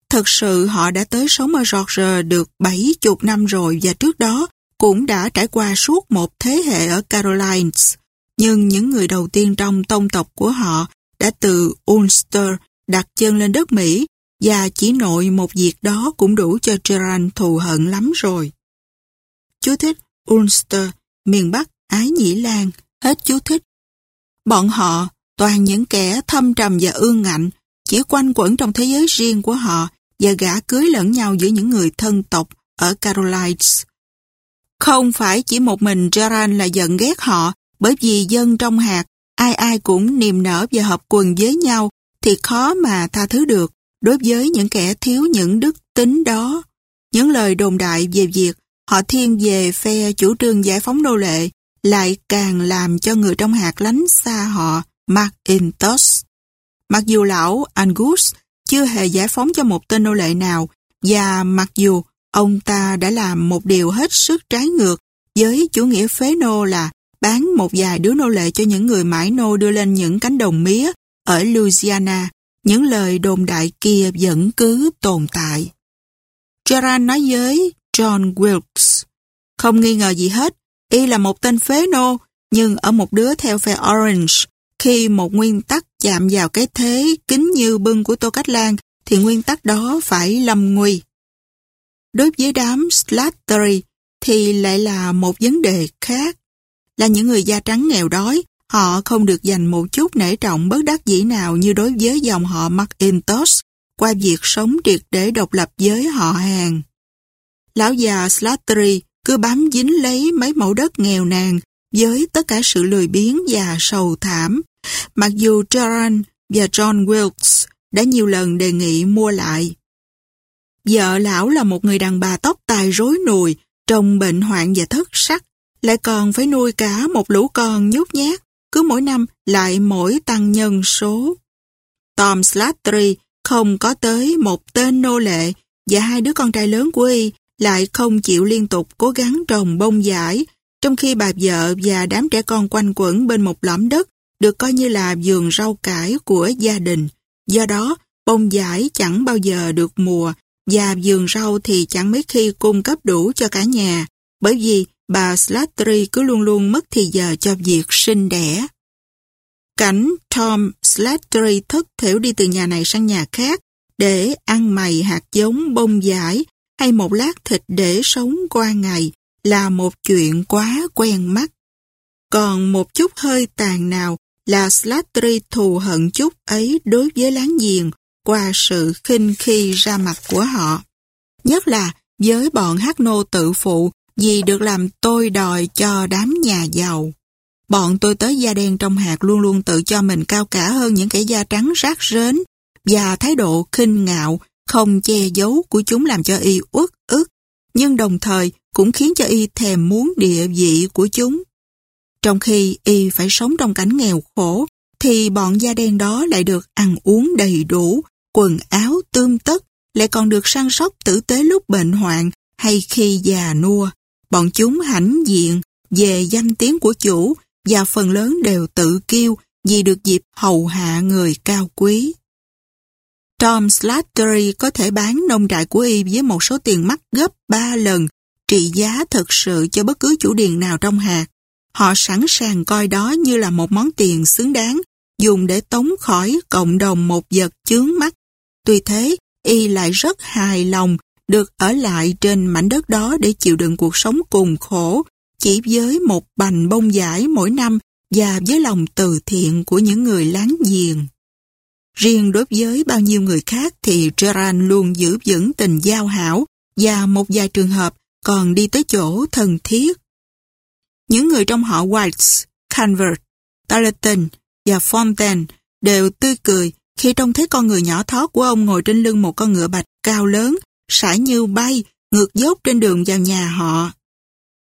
Thật sự họ đã tới sống ở George được bảy chục năm rồi và trước đó cũng đã trải qua suốt một thế hệ ở Carolines, nhưng những người đầu tiên trong tông tộc của họ đã từ Ulster đặt chân lên đất Mỹ và chỉ nội một việc đó cũng đủ cho Gerard thù hận lắm rồi. Chú thích Ulster, miền Bắc, Ái Nhĩ Lan, hết chú thích. Bọn họ, toàn những kẻ thâm trầm và ương ngạnh, chỉ quanh quẩn trong thế giới riêng của họ và gã cưới lẫn nhau giữa những người thân tộc ở Carolines. Không phải chỉ một mình Gerard là giận ghét họ, bởi vì dân trong hạt, ai ai cũng niềm nở và hợp quần với nhau, thì khó mà tha thứ được đối với những kẻ thiếu những đức tính đó. Những lời đồn đại về việc họ thiên về phe chủ trương giải phóng nô lệ lại càng làm cho người trong hạt lánh xa họ McIntosh. Mặc dù lão Angus chưa hề giải phóng cho một tên nô lệ nào, và mặc dù Ông ta đã làm một điều hết sức trái ngược với chủ nghĩa phế nô là bán một vài đứa nô lệ cho những người mãi nô đưa lên những cánh đồng mía ở Louisiana. Những lời đồn đại kia vẫn cứ tồn tại. Gerard nói với John Wilkes, không nghi ngờ gì hết, y là một tên phế nô, nhưng ở một đứa theo phe Orange, khi một nguyên tắc chạm vào cái thế kính như bưng của Tô Cách Lan, thì nguyên tắc đó phải lâm nguy. Đối với đám Slattery thì lại là một vấn đề khác. Là những người da trắng nghèo đói, họ không được dành một chút nể trọng bất đắc dĩ nào như đối với dòng họ McIntosh qua việc sống triệt để độc lập với họ hàng. Lão già Slattery cứ bám dính lấy mấy mẫu đất nghèo nàn với tất cả sự lười biếng và sầu thảm. Mặc dù Gerard và John Wilkes đã nhiều lần đề nghị mua lại. Vợ lão là một người đàn bà tóc tài rối nùi, trông bệnh hoạn và thất sắc, lại còn phải nuôi cả một lũ con nhút nhát, cứ mỗi năm lại mỗi tăng nhân số. Tom Slattery không có tới một tên nô lệ và hai đứa con trai lớn của y lại không chịu liên tục cố gắng trồng bông giải, trong khi bà vợ và đám trẻ con quanh quẩn bên một lõm đất được coi như là vườn rau cải của gia đình. Do đó, bông giải chẳng bao giờ được mùa và vườn rau thì chẳng mấy khi cung cấp đủ cho cả nhà, bởi vì bà Slattery cứ luôn luôn mất thì giờ cho việc sinh đẻ. Cảnh Tom Slattery thất thểu đi từ nhà này sang nhà khác để ăn mày hạt giống bông giải hay một lát thịt để sống qua ngày là một chuyện quá quen mắt. Còn một chút hơi tàn nào là Slattery thù hận chút ấy đối với láng giềng qua sự khinh khi ra mặt của họ. Nhất là với bọn hát nô tự phụ vì được làm tôi đòi cho đám nhà giàu. Bọn tôi tới da đen trong hạt luôn luôn tự cho mình cao cả hơn những kẻ da trắng rác rến và thái độ khinh ngạo, không che giấu của chúng làm cho y uất ức, nhưng đồng thời cũng khiến cho y thèm muốn địa vị của chúng. Trong khi y phải sống trong cảnh nghèo khổ, thì bọn da đen đó lại được ăn uống đầy đủ, quần áo tươm tất, lại còn được săn sóc tử tế lúc bệnh hoạn hay khi già nua. Bọn chúng hãnh diện về danh tiếng của chủ và phần lớn đều tự kiêu vì được dịp hầu hạ người cao quý. Tom Slattery có thể bán nông trại của y với một số tiền mắc gấp 3 lần trị giá thực sự cho bất cứ chủ điền nào trong hạt. Họ sẵn sàng coi đó như là một món tiền xứng đáng dùng để tống khỏi cộng đồng một vật chướng mắt. Tuy thế, y lại rất hài lòng được ở lại trên mảnh đất đó để chịu đựng cuộc sống cùng khổ chỉ với một bành bông giải mỗi năm và với lòng từ thiện của những người láng giềng. Riêng đối với bao nhiêu người khác thì Gerard luôn giữ vững tình giao hảo và một vài trường hợp còn đi tới chỗ thân thiết. Những người trong họ Whites, Canvert, Tarleton và Fontaine đều tươi cười khi trông thấy con người nhỏ thó của ông ngồi trên lưng một con ngựa bạch cao lớn, sải như bay, ngược dốc trên đường vào nhà họ.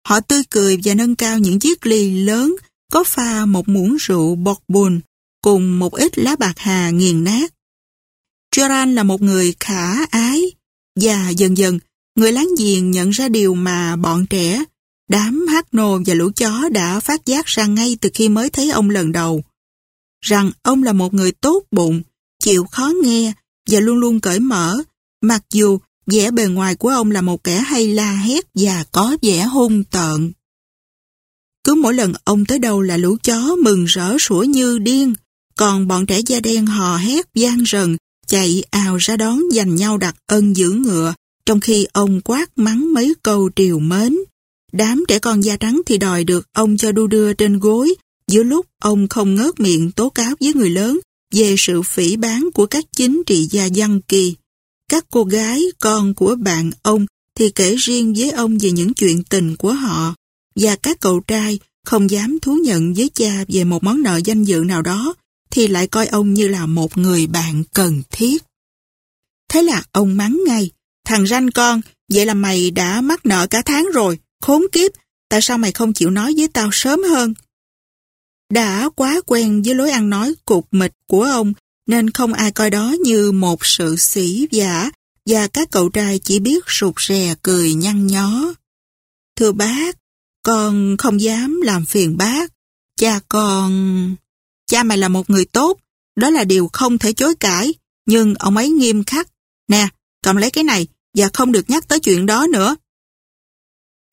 Họ tươi cười và nâng cao những chiếc ly lớn có pha một muỗng rượu bọt bùn cùng một ít lá bạc hà nghiền nát. Joran là một người khả ái và dần dần người láng giềng nhận ra điều mà bọn trẻ, đám hát nô và lũ chó đã phát giác ra ngay từ khi mới thấy ông lần đầu. Rằng ông là một người tốt bụng, chịu khó nghe và luôn luôn cởi mở, mặc dù vẻ bề ngoài của ông là một kẻ hay la hét và có vẻ hung tợn. Cứ mỗi lần ông tới đâu là lũ chó mừng rỡ sủa như điên, còn bọn trẻ da đen hò hét gian rần, chạy ào ra đón giành nhau đặt ân giữ ngựa, trong khi ông quát mắng mấy câu triều mến. Đám trẻ con da trắng thì đòi được ông cho đu đưa trên gối, giữa lúc ông không ngớt miệng tố cáo với người lớn về sự phỉ bán của các chính trị gia dân kỳ. Các cô gái, con của bạn ông thì kể riêng với ông về những chuyện tình của họ, và các cậu trai không dám thú nhận với cha về một món nợ danh dự nào đó, thì lại coi ông như là một người bạn cần thiết. Thế là ông mắng ngay, thằng ranh con, vậy là mày đã mắc nợ cả tháng rồi, khốn kiếp, tại sao mày không chịu nói với tao sớm hơn? Đã quá quen với lối ăn nói cục mịch của ông, nên không ai coi đó như một sự sĩ giả, và các cậu trai chỉ biết rụt rè cười nhăn nhó. Thưa bác, con không dám làm phiền bác. Cha con... Cha mày là một người tốt, đó là điều không thể chối cãi, nhưng ông ấy nghiêm khắc. Nè, cầm lấy cái này và không được nhắc tới chuyện đó nữa.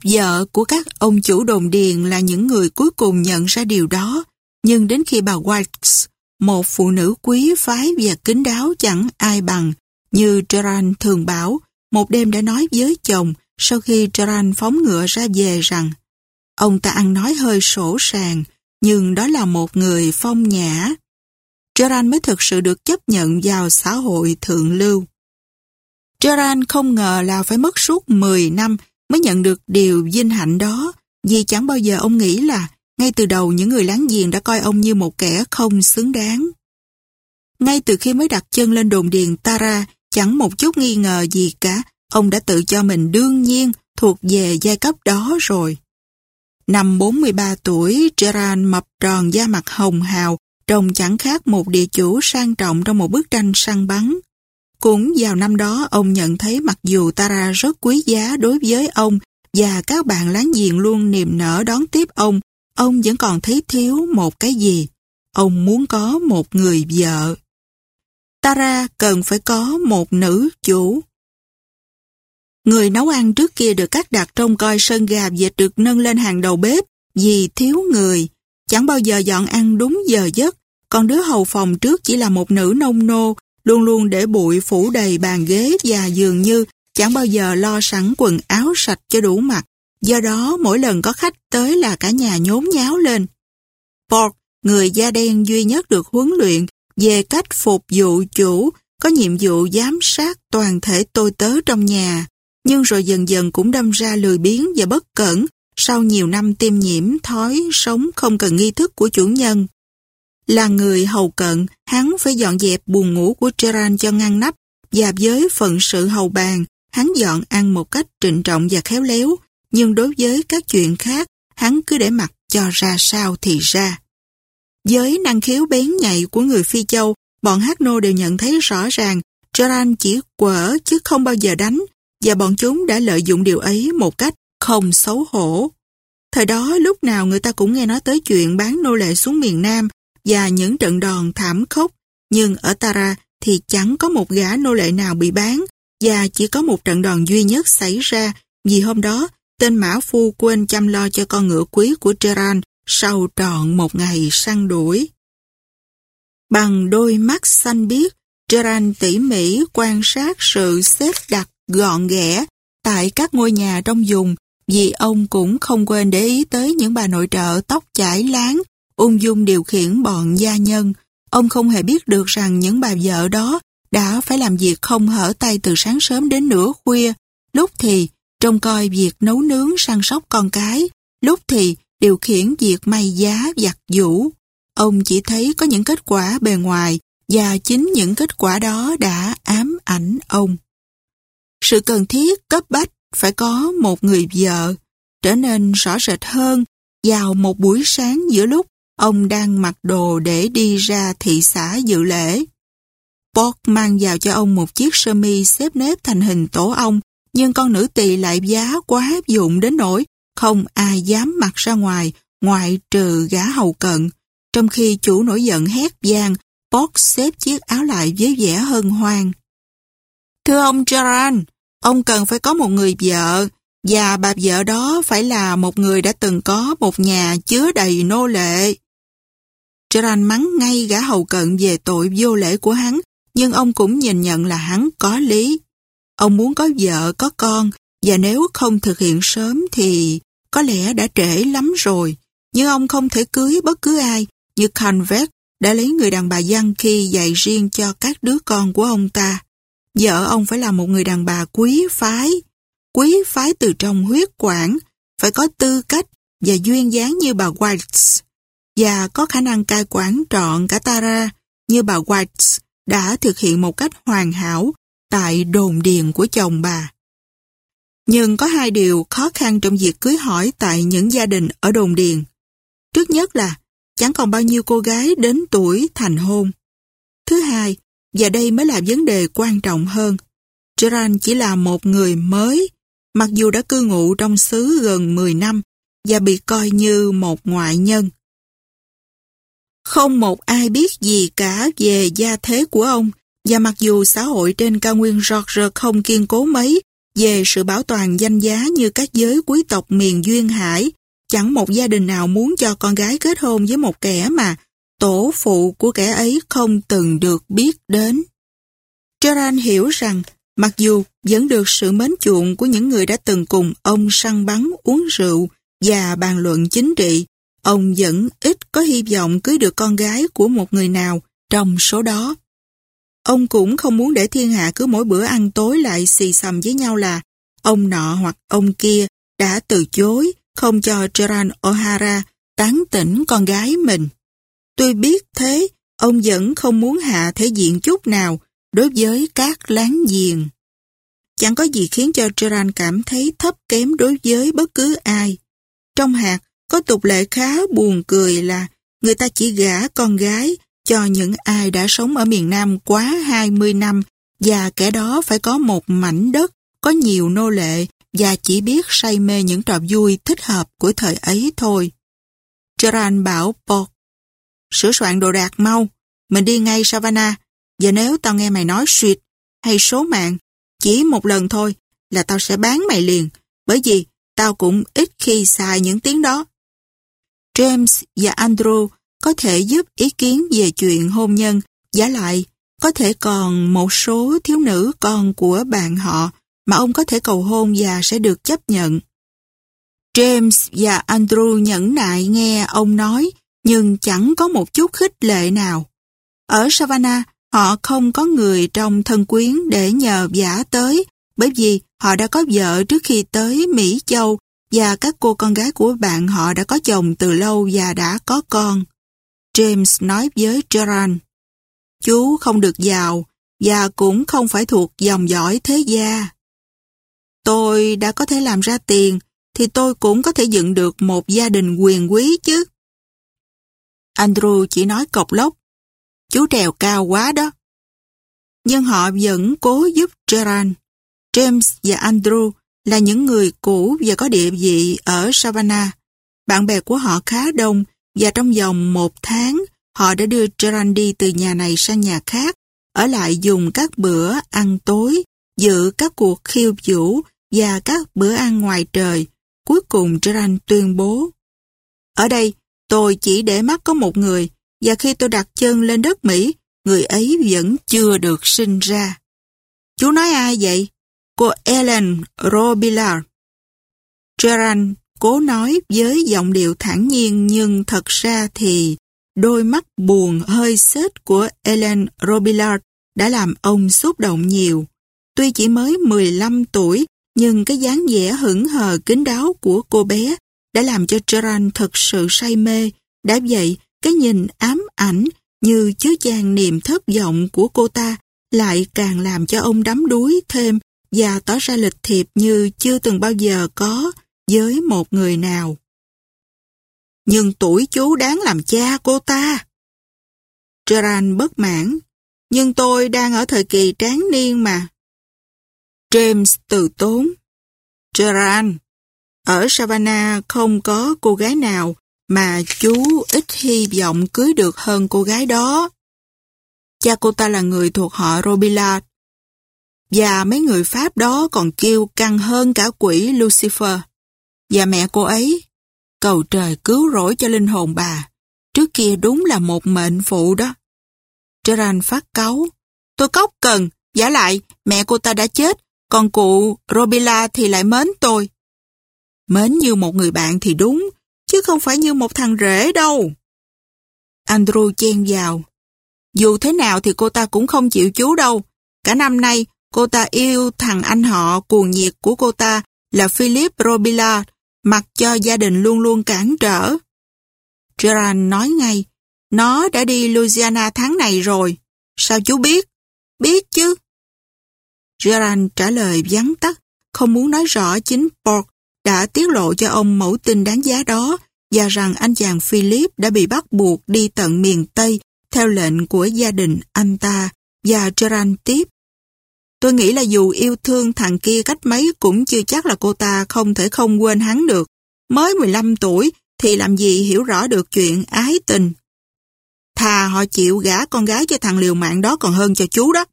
Vợ của các ông chủ đồn điền là những người cuối cùng nhận ra điều đó, nhưng đến khi bà White, một phụ nữ quý phái và kính đáo chẳng ai bằng, như Gerard thường bảo, một đêm đã nói với chồng sau khi Gerard phóng ngựa ra về rằng ông ta ăn nói hơi sổ sàng, nhưng đó là một người phong nhã. Gerard mới thực sự được chấp nhận vào xã hội thượng lưu. Gerard không ngờ là phải mất suốt 10 năm mới nhận được điều vinh hạnh đó, vì chẳng bao giờ ông nghĩ là ngay từ đầu những người láng giềng đã coi ông như một kẻ không xứng đáng. Ngay từ khi mới đặt chân lên đồn điền Tara, chẳng một chút nghi ngờ gì cả, ông đã tự cho mình đương nhiên thuộc về giai cấp đó rồi. Năm 43 tuổi, Gerard mập tròn da mặt hồng hào, trông chẳng khác một địa chủ sang trọng trong một bức tranh săn bắn. Cũng vào năm đó, ông nhận thấy mặc dù Tara rất quý giá đối với ông và các bạn láng giềng luôn niềm nở đón tiếp ông, ông vẫn còn thấy thiếu một cái gì. Ông muốn có một người vợ. Tara cần phải có một nữ chủ. Người nấu ăn trước kia được cắt đặt trong coi sân gà và được nâng lên hàng đầu bếp vì thiếu người. Chẳng bao giờ dọn ăn đúng giờ giấc, còn đứa hầu phòng trước chỉ là một nữ nông nô, luôn luôn để bụi phủ đầy bàn ghế và dường như chẳng bao giờ lo sẵn quần áo sạch cho đủ mặt Do đó mỗi lần có khách tới là cả nhà nhốn nháo lên. Borg, người da đen duy nhất được huấn luyện về cách phục vụ chủ, có nhiệm vụ giám sát toàn thể tôi tớ trong nhà, nhưng rồi dần dần cũng đâm ra lười biếng và bất cẩn sau nhiều năm tiêm nhiễm thói sống không cần nghi thức của chủ nhân. Là người hầu cận, hắn phải dọn dẹp buồn ngủ của Gerard cho ngăn nắp và với phận sự hầu bàn, hắn dọn ăn một cách trịnh trọng và khéo léo, nhưng đối với các chuyện khác, hắn cứ để mặt cho ra sao thì ra. Với năng khiếu bén nhạy của người Phi Châu, bọn hát nô đều nhận thấy rõ ràng joran chỉ quở chứ không bao giờ đánh, và bọn chúng đã lợi dụng điều ấy một cách không xấu hổ. Thời đó lúc nào người ta cũng nghe nói tới chuyện bán nô lệ xuống miền Nam và những trận đòn thảm khốc, nhưng ở Tara thì chẳng có một gã nô lệ nào bị bán và chỉ có một trận đòn duy nhất xảy ra vì hôm đó tên mã phu quên chăm lo cho con ngựa quý của Gerard sau trọn một ngày săn đuổi. Bằng đôi mắt xanh biếc, Gerard tỉ mỉ quan sát sự xếp đặt gọn ghẽ tại các ngôi nhà trong vùng vì ông cũng không quên để ý tới những bà nội trợ tóc chải láng, ung dung điều khiển bọn gia nhân. Ông không hề biết được rằng những bà vợ đó đã phải làm việc không hở tay từ sáng sớm đến nửa khuya. Lúc thì trông coi việc nấu nướng săn sóc con cái, lúc thì điều khiển việc may giá giặt giũ. Ông chỉ thấy có những kết quả bề ngoài và chính những kết quả đó đã ám ảnh ông. Sự cần thiết cấp bách phải có một người vợ, trở nên rõ rệt hơn vào một buổi sáng giữa lúc ông đang mặc đồ để đi ra thị xã dự lễ. port mang vào cho ông một chiếc sơ mi xếp nếp thành hình tổ ong, nhưng con nữ tỳ lại giá quá dụng đến nỗi không ai dám mặc ra ngoài, ngoại trừ gã hầu cận. Trong khi chủ nổi giận hét vang, Borg xếp chiếc áo lại với vẻ hân hoan. Thưa ông Gerard, ông cần phải có một người vợ, và bà vợ đó phải là một người đã từng có một nhà chứa đầy nô lệ. Gerard mắng ngay gã hầu cận về tội vô lễ của hắn, nhưng ông cũng nhìn nhận là hắn có lý. Ông muốn có vợ, có con, và nếu không thực hiện sớm thì có lẽ đã trễ lắm rồi. Nhưng ông không thể cưới bất cứ ai, như Convert đã lấy người đàn bà dân khi dạy riêng cho các đứa con của ông ta. Vợ ông phải là một người đàn bà quý phái, quý phái từ trong huyết quản, phải có tư cách và duyên dáng như bà Whites và có khả năng cai quản trọn cả Tara như bà Whites đã thực hiện một cách hoàn hảo tại đồn điền của chồng bà. Nhưng có hai điều khó khăn trong việc cưới hỏi tại những gia đình ở đồn điền. Trước nhất là chẳng còn bao nhiêu cô gái đến tuổi thành hôn. Thứ hai, và đây mới là vấn đề quan trọng hơn. Gerard chỉ là một người mới, mặc dù đã cư ngụ trong xứ gần 10 năm và bị coi như một ngoại nhân. Không một ai biết gì cả về gia thế của ông và mặc dù xã hội trên cao nguyên George không kiên cố mấy về sự bảo toàn danh giá như các giới quý tộc miền Duyên Hải, chẳng một gia đình nào muốn cho con gái kết hôn với một kẻ mà tổ phụ của kẻ ấy không từng được biết đến. Gerard hiểu rằng, mặc dù vẫn được sự mến chuộng của những người đã từng cùng ông săn bắn uống rượu và bàn luận chính trị, ông vẫn ít có hy vọng cưới được con gái của một người nào trong số đó. Ông cũng không muốn để thiên hạ cứ mỗi bữa ăn tối lại xì xầm với nhau là ông nọ hoặc ông kia đã từ chối không cho Gerard O'Hara tán tỉnh con gái mình. Tôi biết thế, ông vẫn không muốn hạ thể diện chút nào đối với các láng giềng. Chẳng có gì khiến cho Gerard cảm thấy thấp kém đối với bất cứ ai. Trong hạt, có tục lệ khá buồn cười là người ta chỉ gả con gái cho những ai đã sống ở miền Nam quá 20 năm và kẻ đó phải có một mảnh đất, có nhiều nô lệ và chỉ biết say mê những trò vui thích hợp của thời ấy thôi. Charan bảo Paul sửa soạn đồ đạc mau, mình đi ngay Savannah, và nếu tao nghe mày nói suyệt hay số mạng, chỉ một lần thôi là tao sẽ bán mày liền, bởi vì tao cũng ít khi xài những tiếng đó. James và Andrew có thể giúp ý kiến về chuyện hôn nhân, giả lại có thể còn một số thiếu nữ con của bạn họ mà ông có thể cầu hôn và sẽ được chấp nhận. James và Andrew nhẫn nại nghe ông nói, nhưng chẳng có một chút khích lệ nào. Ở Savannah, họ không có người trong thân quyến để nhờ giả tới, bởi vì họ đã có vợ trước khi tới Mỹ Châu và các cô con gái của bạn họ đã có chồng từ lâu và đã có con. James nói với Gerard, chú không được giàu và cũng không phải thuộc dòng dõi thế gia. Tôi đã có thể làm ra tiền thì tôi cũng có thể dựng được một gia đình quyền quý chứ. Andrew chỉ nói cộc lốc, chú trèo cao quá đó. Nhưng họ vẫn cố giúp Gerard. James và Andrew là những người cũ và có địa vị ở Savannah. Bạn bè của họ khá đông và trong vòng một tháng họ đã đưa Gerandi đi từ nhà này sang nhà khác, ở lại dùng các bữa ăn tối, dự các cuộc khiêu vũ và các bữa ăn ngoài trời. Cuối cùng Gerand tuyên bố Ở đây tôi chỉ để mắt có một người và khi tôi đặt chân lên đất Mỹ, người ấy vẫn chưa được sinh ra. Chú nói ai vậy? Cô Ellen Robillard. Gerand cố nói với giọng điệu thản nhiên nhưng thật ra thì đôi mắt buồn hơi xết của Ellen Robillard đã làm ông xúc động nhiều. Tuy chỉ mới 15 tuổi, nhưng cái dáng vẻ hững hờ kín đáo của cô bé đã làm cho Gerard thật sự say mê. Đã vậy, cái nhìn ám ảnh như chứa chan niềm thất vọng của cô ta lại càng làm cho ông đắm đuối thêm và tỏ ra lịch thiệp như chưa từng bao giờ có với một người nào. Nhưng tuổi chú đáng làm cha cô ta. Gerard bất mãn, nhưng tôi đang ở thời kỳ tráng niên mà. James từ tốn. Gerard, ở Savannah không có cô gái nào mà chú ít hy vọng cưới được hơn cô gái đó. Cha cô ta là người thuộc họ Robillard. Và mấy người Pháp đó còn kêu căng hơn cả quỷ Lucifer. Và mẹ cô ấy, cầu trời cứu rỗi cho linh hồn bà. Trước kia đúng là một mệnh phụ đó. Gerard phát cáu. Tôi cóc cần, giả lại, mẹ cô ta đã chết, còn cụ Robila thì lại mến tôi. Mến như một người bạn thì đúng, chứ không phải như một thằng rể đâu. Andrew chen vào. Dù thế nào thì cô ta cũng không chịu chú đâu. Cả năm nay, cô ta yêu thằng anh họ cuồng nhiệt của cô ta là Philip Robillard, mặc cho gia đình luôn luôn cản trở. Gerard nói ngay, nó đã đi Louisiana tháng này rồi. Sao chú biết? Biết chứ. Gerard trả lời vắn tắt, không muốn nói rõ chính Port đã tiết lộ cho ông mẫu tin đáng giá đó và rằng anh chàng Philip đã bị bắt buộc đi tận miền Tây theo lệnh của gia đình anh ta và Gerard tiếp. Tôi nghĩ là dù yêu thương thằng kia cách mấy cũng chưa chắc là cô ta không thể không quên hắn được. Mới 15 tuổi thì làm gì hiểu rõ được chuyện ái tình. Thà họ chịu gả con gái cho thằng liều mạng đó còn hơn cho chú đó.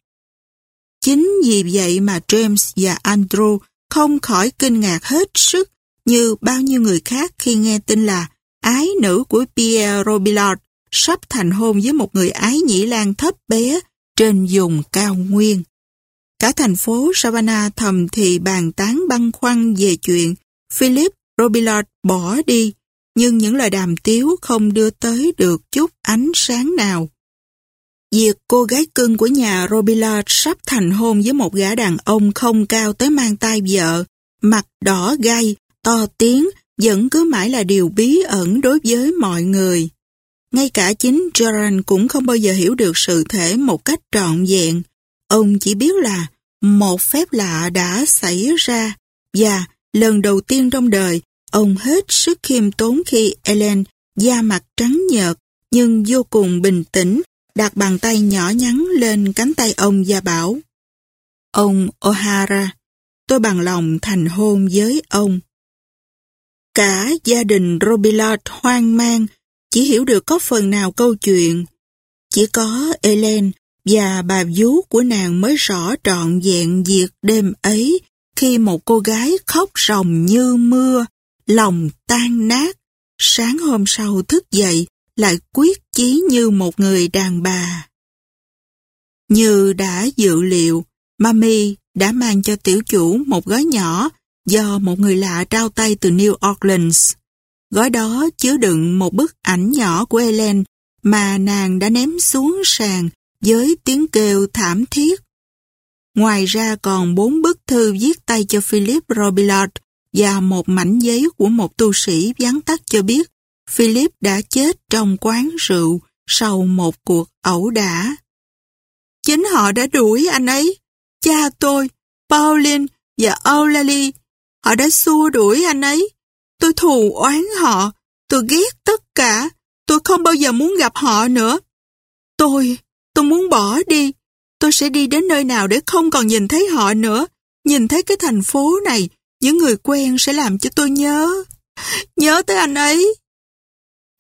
Chính vì vậy mà James và Andrew không khỏi kinh ngạc hết sức như bao nhiêu người khác khi nghe tin là ái nữ của Pierre Robillard sắp thành hôn với một người ái nhĩ lan thấp bé trên vùng cao nguyên. Cả thành phố Savannah thầm thì bàn tán băn khoăn về chuyện Philip Robillard bỏ đi, nhưng những lời đàm tiếu không đưa tới được chút ánh sáng nào. Việc cô gái cưng của nhà Robillard sắp thành hôn với một gã đàn ông không cao tới mang tay vợ, mặt đỏ gay, to tiếng, vẫn cứ mãi là điều bí ẩn đối với mọi người. Ngay cả chính Joran cũng không bao giờ hiểu được sự thể một cách trọn vẹn. Ông chỉ biết là một phép lạ đã xảy ra và lần đầu tiên trong đời ông hết sức khiêm tốn khi Ellen da mặt trắng nhợt nhưng vô cùng bình tĩnh đặt bàn tay nhỏ nhắn lên cánh tay ông và bảo Ông O'Hara, tôi bằng lòng thành hôn với ông. Cả gia đình Robillard hoang mang, chỉ hiểu được có phần nào câu chuyện. Chỉ có Ellen và bà vú của nàng mới rõ trọn vẹn việc đêm ấy khi một cô gái khóc ròng như mưa, lòng tan nát. Sáng hôm sau thức dậy, lại quyết chí như một người đàn bà. Như đã dự liệu, Mami đã mang cho tiểu chủ một gói nhỏ do một người lạ trao tay từ New Orleans. Gói đó chứa đựng một bức ảnh nhỏ của Ellen mà nàng đã ném xuống sàn với tiếng kêu thảm thiết. Ngoài ra còn bốn bức thư viết tay cho Philip Robillard và một mảnh giấy của một tu sĩ vắn tắt cho biết Philip đã chết trong quán rượu sau một cuộc ẩu đả. Chính họ đã đuổi anh ấy. Cha tôi, Pauline và Eulalie, họ đã xua đuổi anh ấy. Tôi thù oán họ, tôi ghét tất cả, tôi không bao giờ muốn gặp họ nữa. Tôi, tôi muốn bỏ đi, tôi sẽ đi đến nơi nào để không còn nhìn thấy họ nữa. Nhìn thấy cái thành phố này, những người quen sẽ làm cho tôi nhớ. Nhớ tới anh ấy.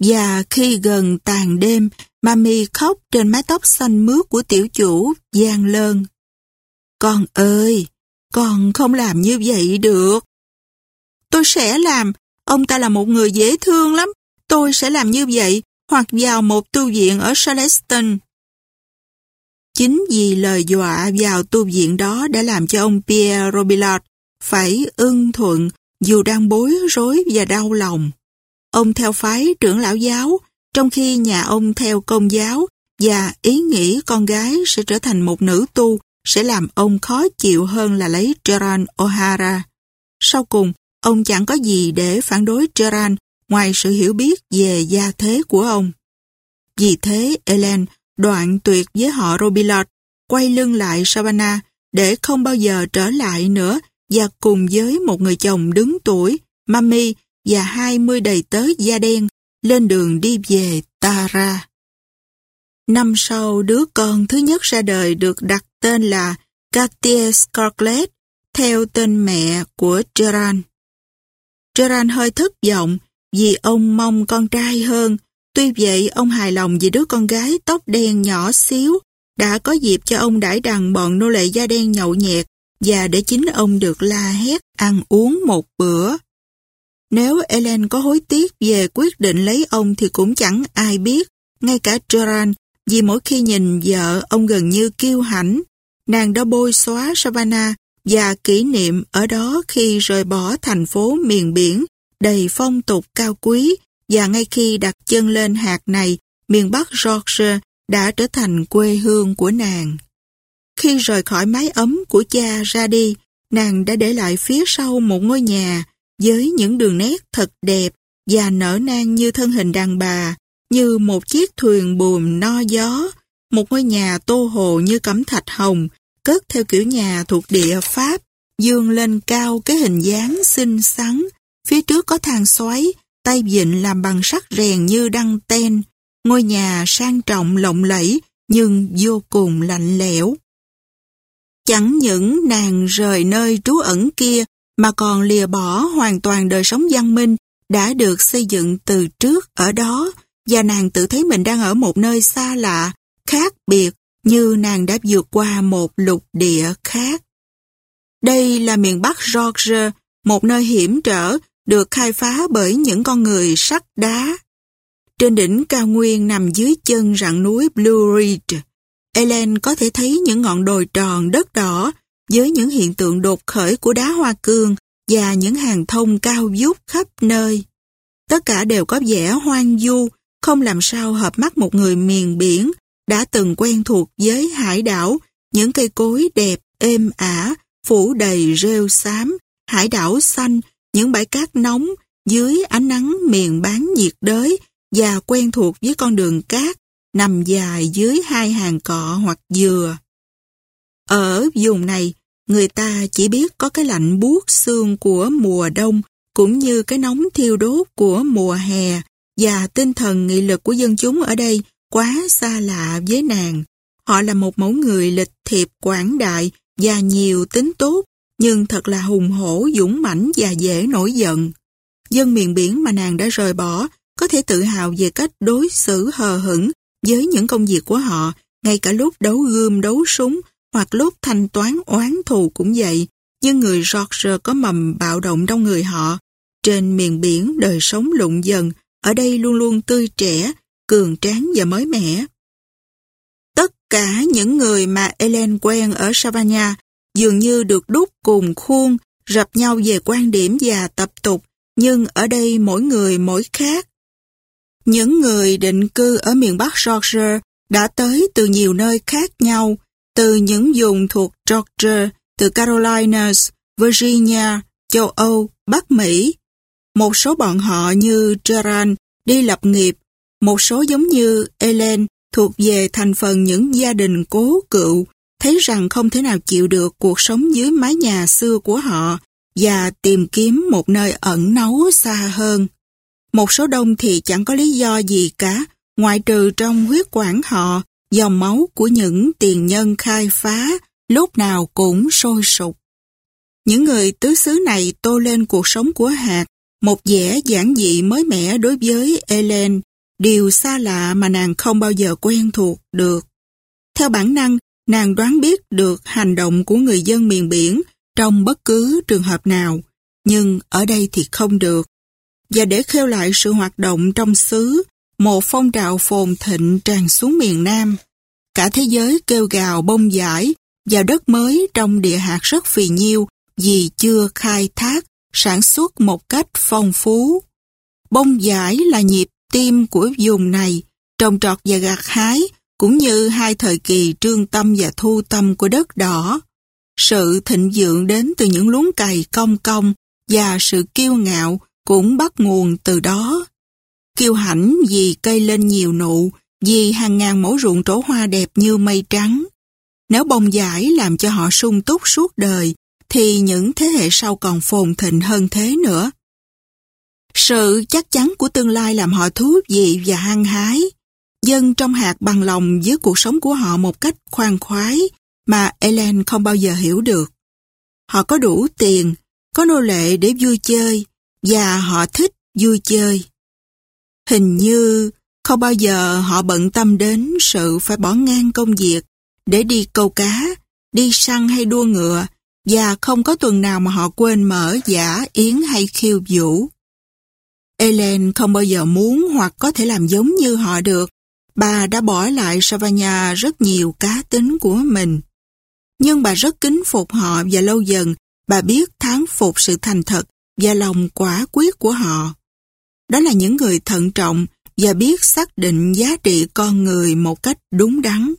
Và khi gần tàn đêm, Mami khóc trên mái tóc xanh mướt của tiểu chủ, gian lơn. Con ơi, con không làm như vậy được. Tôi sẽ làm, ông ta là một người dễ thương lắm. Tôi sẽ làm như vậy, hoặc vào một tu viện ở Charleston. Chính vì lời dọa vào tu viện đó đã làm cho ông Pierre Robillard phải ưng thuận dù đang bối rối và đau lòng. Ông theo phái trưởng lão giáo, trong khi nhà ông theo công giáo và ý nghĩ con gái sẽ trở thành một nữ tu sẽ làm ông khó chịu hơn là lấy Gerard O'Hara. Sau cùng, ông chẳng có gì để phản đối Gerard ngoài sự hiểu biết về gia thế của ông. Vì thế, Ellen đoạn tuyệt với họ Robillard, quay lưng lại Savannah để không bao giờ trở lại nữa và cùng với một người chồng đứng tuổi, Mami và 20 đầy tớ da đen lên đường đi về Tara. Năm sau, đứa con thứ nhất ra đời được đặt tên là Katia Scarlett, theo tên mẹ của Gerard. Gerard hơi thất vọng vì ông mong con trai hơn. Tuy vậy, ông hài lòng vì đứa con gái tóc đen nhỏ xíu đã có dịp cho ông đãi đằng bọn nô lệ da đen nhậu nhẹt và để chính ông được la hét ăn uống một bữa. Nếu Ellen có hối tiếc về quyết định lấy ông thì cũng chẳng ai biết, ngay cả Gerard, vì mỗi khi nhìn vợ ông gần như kiêu hãnh. Nàng đã bôi xóa Savannah và kỷ niệm ở đó khi rời bỏ thành phố miền biển đầy phong tục cao quý và ngay khi đặt chân lên hạt này, miền Bắc Georgia đã trở thành quê hương của nàng. Khi rời khỏi mái ấm của cha ra đi, nàng đã để lại phía sau một ngôi nhà với những đường nét thật đẹp và nở nang như thân hình đàn bà, như một chiếc thuyền buồm no gió, một ngôi nhà tô hồ như cẩm thạch hồng, cất theo kiểu nhà thuộc địa Pháp, dương lên cao cái hình dáng xinh xắn, phía trước có thang xoáy, tay vịn làm bằng sắt rèn như đăng ten, ngôi nhà sang trọng lộng lẫy nhưng vô cùng lạnh lẽo. Chẳng những nàng rời nơi trú ẩn kia mà còn lìa bỏ hoàn toàn đời sống văn minh đã được xây dựng từ trước ở đó và nàng tự thấy mình đang ở một nơi xa lạ, khác biệt như nàng đã vượt qua một lục địa khác. Đây là miền Bắc Georgia, một nơi hiểm trở được khai phá bởi những con người sắt đá. Trên đỉnh cao nguyên nằm dưới chân rặng núi Blue Ridge, Ellen có thể thấy những ngọn đồi tròn đất đỏ với những hiện tượng đột khởi của đá hoa cương và những hàng thông cao vút khắp nơi. Tất cả đều có vẻ hoang du, không làm sao hợp mắt một người miền biển đã từng quen thuộc với hải đảo, những cây cối đẹp, êm ả, phủ đầy rêu xám, hải đảo xanh, những bãi cát nóng dưới ánh nắng miền bán nhiệt đới và quen thuộc với con đường cát nằm dài dưới hai hàng cọ hoặc dừa. Ở vùng này, người ta chỉ biết có cái lạnh buốt xương của mùa đông cũng như cái nóng thiêu đốt của mùa hè và tinh thần nghị lực của dân chúng ở đây quá xa lạ với nàng. Họ là một mẫu người lịch thiệp quảng đại và nhiều tính tốt, nhưng thật là hùng hổ, dũng mãnh và dễ nổi giận. Dân miền biển mà nàng đã rời bỏ có thể tự hào về cách đối xử hờ hững với những công việc của họ, ngay cả lúc đấu gươm đấu súng hoặc lúc thanh toán oán thù cũng vậy. Nhưng người George có mầm bạo động trong người họ. Trên miền biển đời sống lụng dần, ở đây luôn luôn tươi trẻ, cường tráng và mới mẻ. Tất cả những người mà Ellen quen ở Savannah dường như được đúc cùng khuôn rập nhau về quan điểm và tập tục, nhưng ở đây mỗi người mỗi khác. Những người định cư ở miền Bắc Georgia đã tới từ nhiều nơi khác nhau, từ những vùng thuộc Georgia, từ Carolinas, Virginia, châu Âu, Bắc Mỹ. Một số bọn họ như Gerard đi lập nghiệp, một số giống như Ellen thuộc về thành phần những gia đình cố cựu, thấy rằng không thể nào chịu được cuộc sống dưới mái nhà xưa của họ và tìm kiếm một nơi ẩn náu xa hơn. Một số đông thì chẳng có lý do gì cả, ngoại trừ trong huyết quản họ, dòng máu của những tiền nhân khai phá lúc nào cũng sôi sục. Những người tứ xứ này tô lên cuộc sống của hạt, một vẻ giản dị mới mẻ đối với Ellen, điều xa lạ mà nàng không bao giờ quen thuộc được. Theo bản năng, nàng đoán biết được hành động của người dân miền biển trong bất cứ trường hợp nào, nhưng ở đây thì không được. Và để khêu lại sự hoạt động trong xứ, một phong trào phồn thịnh tràn xuống miền Nam. Cả thế giới kêu gào bông giải và đất mới trong địa hạt rất phì nhiêu vì chưa khai thác, sản xuất một cách phong phú. Bông giải là nhịp tim của vùng này, trồng trọt và gặt hái, cũng như hai thời kỳ trương tâm và thu tâm của đất đỏ. Sự thịnh vượng đến từ những luống cày công công và sự kiêu ngạo cũng bắt nguồn từ đó. Kiêu hãnh vì cây lên nhiều nụ, vì hàng ngàn mẫu ruộng trổ hoa đẹp như mây trắng. Nếu bông giải làm cho họ sung túc suốt đời, thì những thế hệ sau còn phồn thịnh hơn thế nữa. Sự chắc chắn của tương lai làm họ thú vị và hăng hái. Dân trong hạt bằng lòng với cuộc sống của họ một cách khoan khoái mà Ellen không bao giờ hiểu được. Họ có đủ tiền, có nô lệ để vui chơi và họ thích vui chơi. Hình như không bao giờ họ bận tâm đến sự phải bỏ ngang công việc để đi câu cá, đi săn hay đua ngựa và không có tuần nào mà họ quên mở giả, yến hay khiêu vũ. Ellen không bao giờ muốn hoặc có thể làm giống như họ được. Bà đã bỏ lại Savanya rất nhiều cá tính của mình. Nhưng bà rất kính phục họ và lâu dần bà biết thán phục sự thành thật và lòng quả quyết của họ. Đó là những người thận trọng và biết xác định giá trị con người một cách đúng đắn.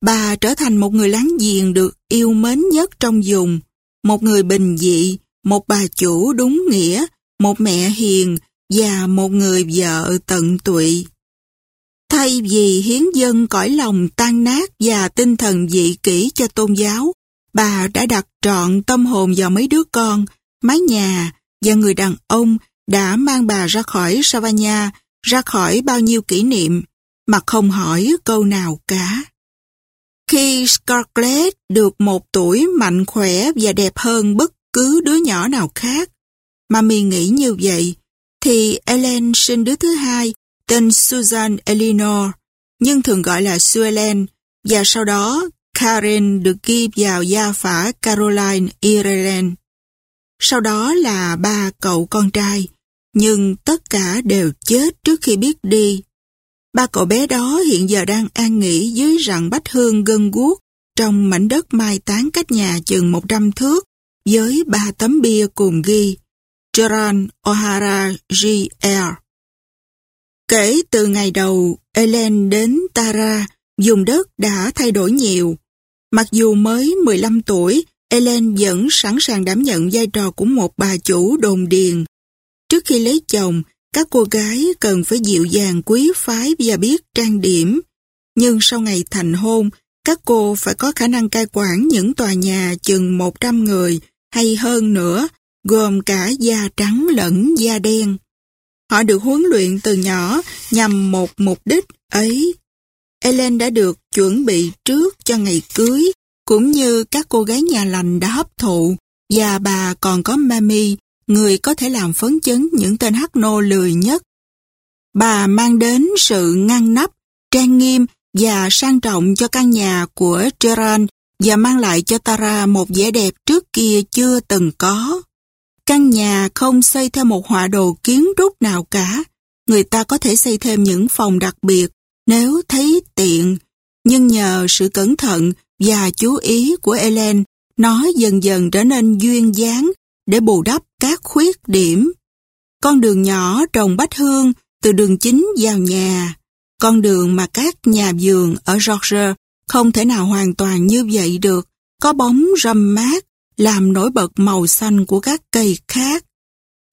Bà trở thành một người láng giềng được yêu mến nhất trong vùng, một người bình dị, một bà chủ đúng nghĩa, một mẹ hiền và một người vợ tận tụy. Thay vì hiến dân cõi lòng tan nát và tinh thần dị kỷ cho tôn giáo, bà đã đặt trọn tâm hồn vào mấy đứa con, mái nhà và người đàn ông đã mang bà ra khỏi Savannah, ra khỏi bao nhiêu kỷ niệm, mà không hỏi câu nào cả. Khi Scarlett được một tuổi mạnh khỏe và đẹp hơn bất cứ đứa nhỏ nào khác, mà mì nghĩ như vậy, thì Ellen sinh đứa thứ hai tên Susan Eleanor, nhưng thường gọi là Suelen, và sau đó Karen được ghi vào gia phả Caroline Ireland. Sau đó là ba cậu con trai, nhưng tất cả đều chết trước khi biết đi. Ba cậu bé đó hiện giờ đang an nghỉ dưới rặng bách hương gân guốc trong mảnh đất mai tán cách nhà chừng 100 thước với ba tấm bia cùng ghi Gerard O'Hara G.R. Kể từ ngày đầu Ellen đến Tara, dùng đất đã thay đổi nhiều. Mặc dù mới 15 tuổi, Ellen vẫn sẵn sàng đảm nhận vai trò của một bà chủ đồn điền. Trước khi lấy chồng, các cô gái cần phải dịu dàng quý phái và biết trang điểm. Nhưng sau ngày thành hôn, các cô phải có khả năng cai quản những tòa nhà chừng 100 người hay hơn nữa, gồm cả da trắng lẫn da đen. Họ được huấn luyện từ nhỏ nhằm một mục đích ấy. Ellen đã được chuẩn bị trước cho ngày cưới, cũng như các cô gái nhà lành đã hấp thụ, và bà còn có Mami, người có thể làm phấn chấn những tên hắc nô lười nhất. Bà mang đến sự ngăn nắp, trang nghiêm và sang trọng cho căn nhà của Gerard và mang lại cho Tara một vẻ đẹp trước kia chưa từng có. Căn nhà không xây theo một họa đồ kiến trúc nào cả. Người ta có thể xây thêm những phòng đặc biệt nếu thấy tiện. Nhưng nhờ sự cẩn thận và chú ý của Ellen nó dần dần trở nên duyên dáng để bù đắp các khuyết điểm. Con đường nhỏ trồng bách hương từ đường chính vào nhà. Con đường mà các nhà vườn ở Georgia không thể nào hoàn toàn như vậy được. Có bóng râm mát, làm nổi bật màu xanh của các cây khác.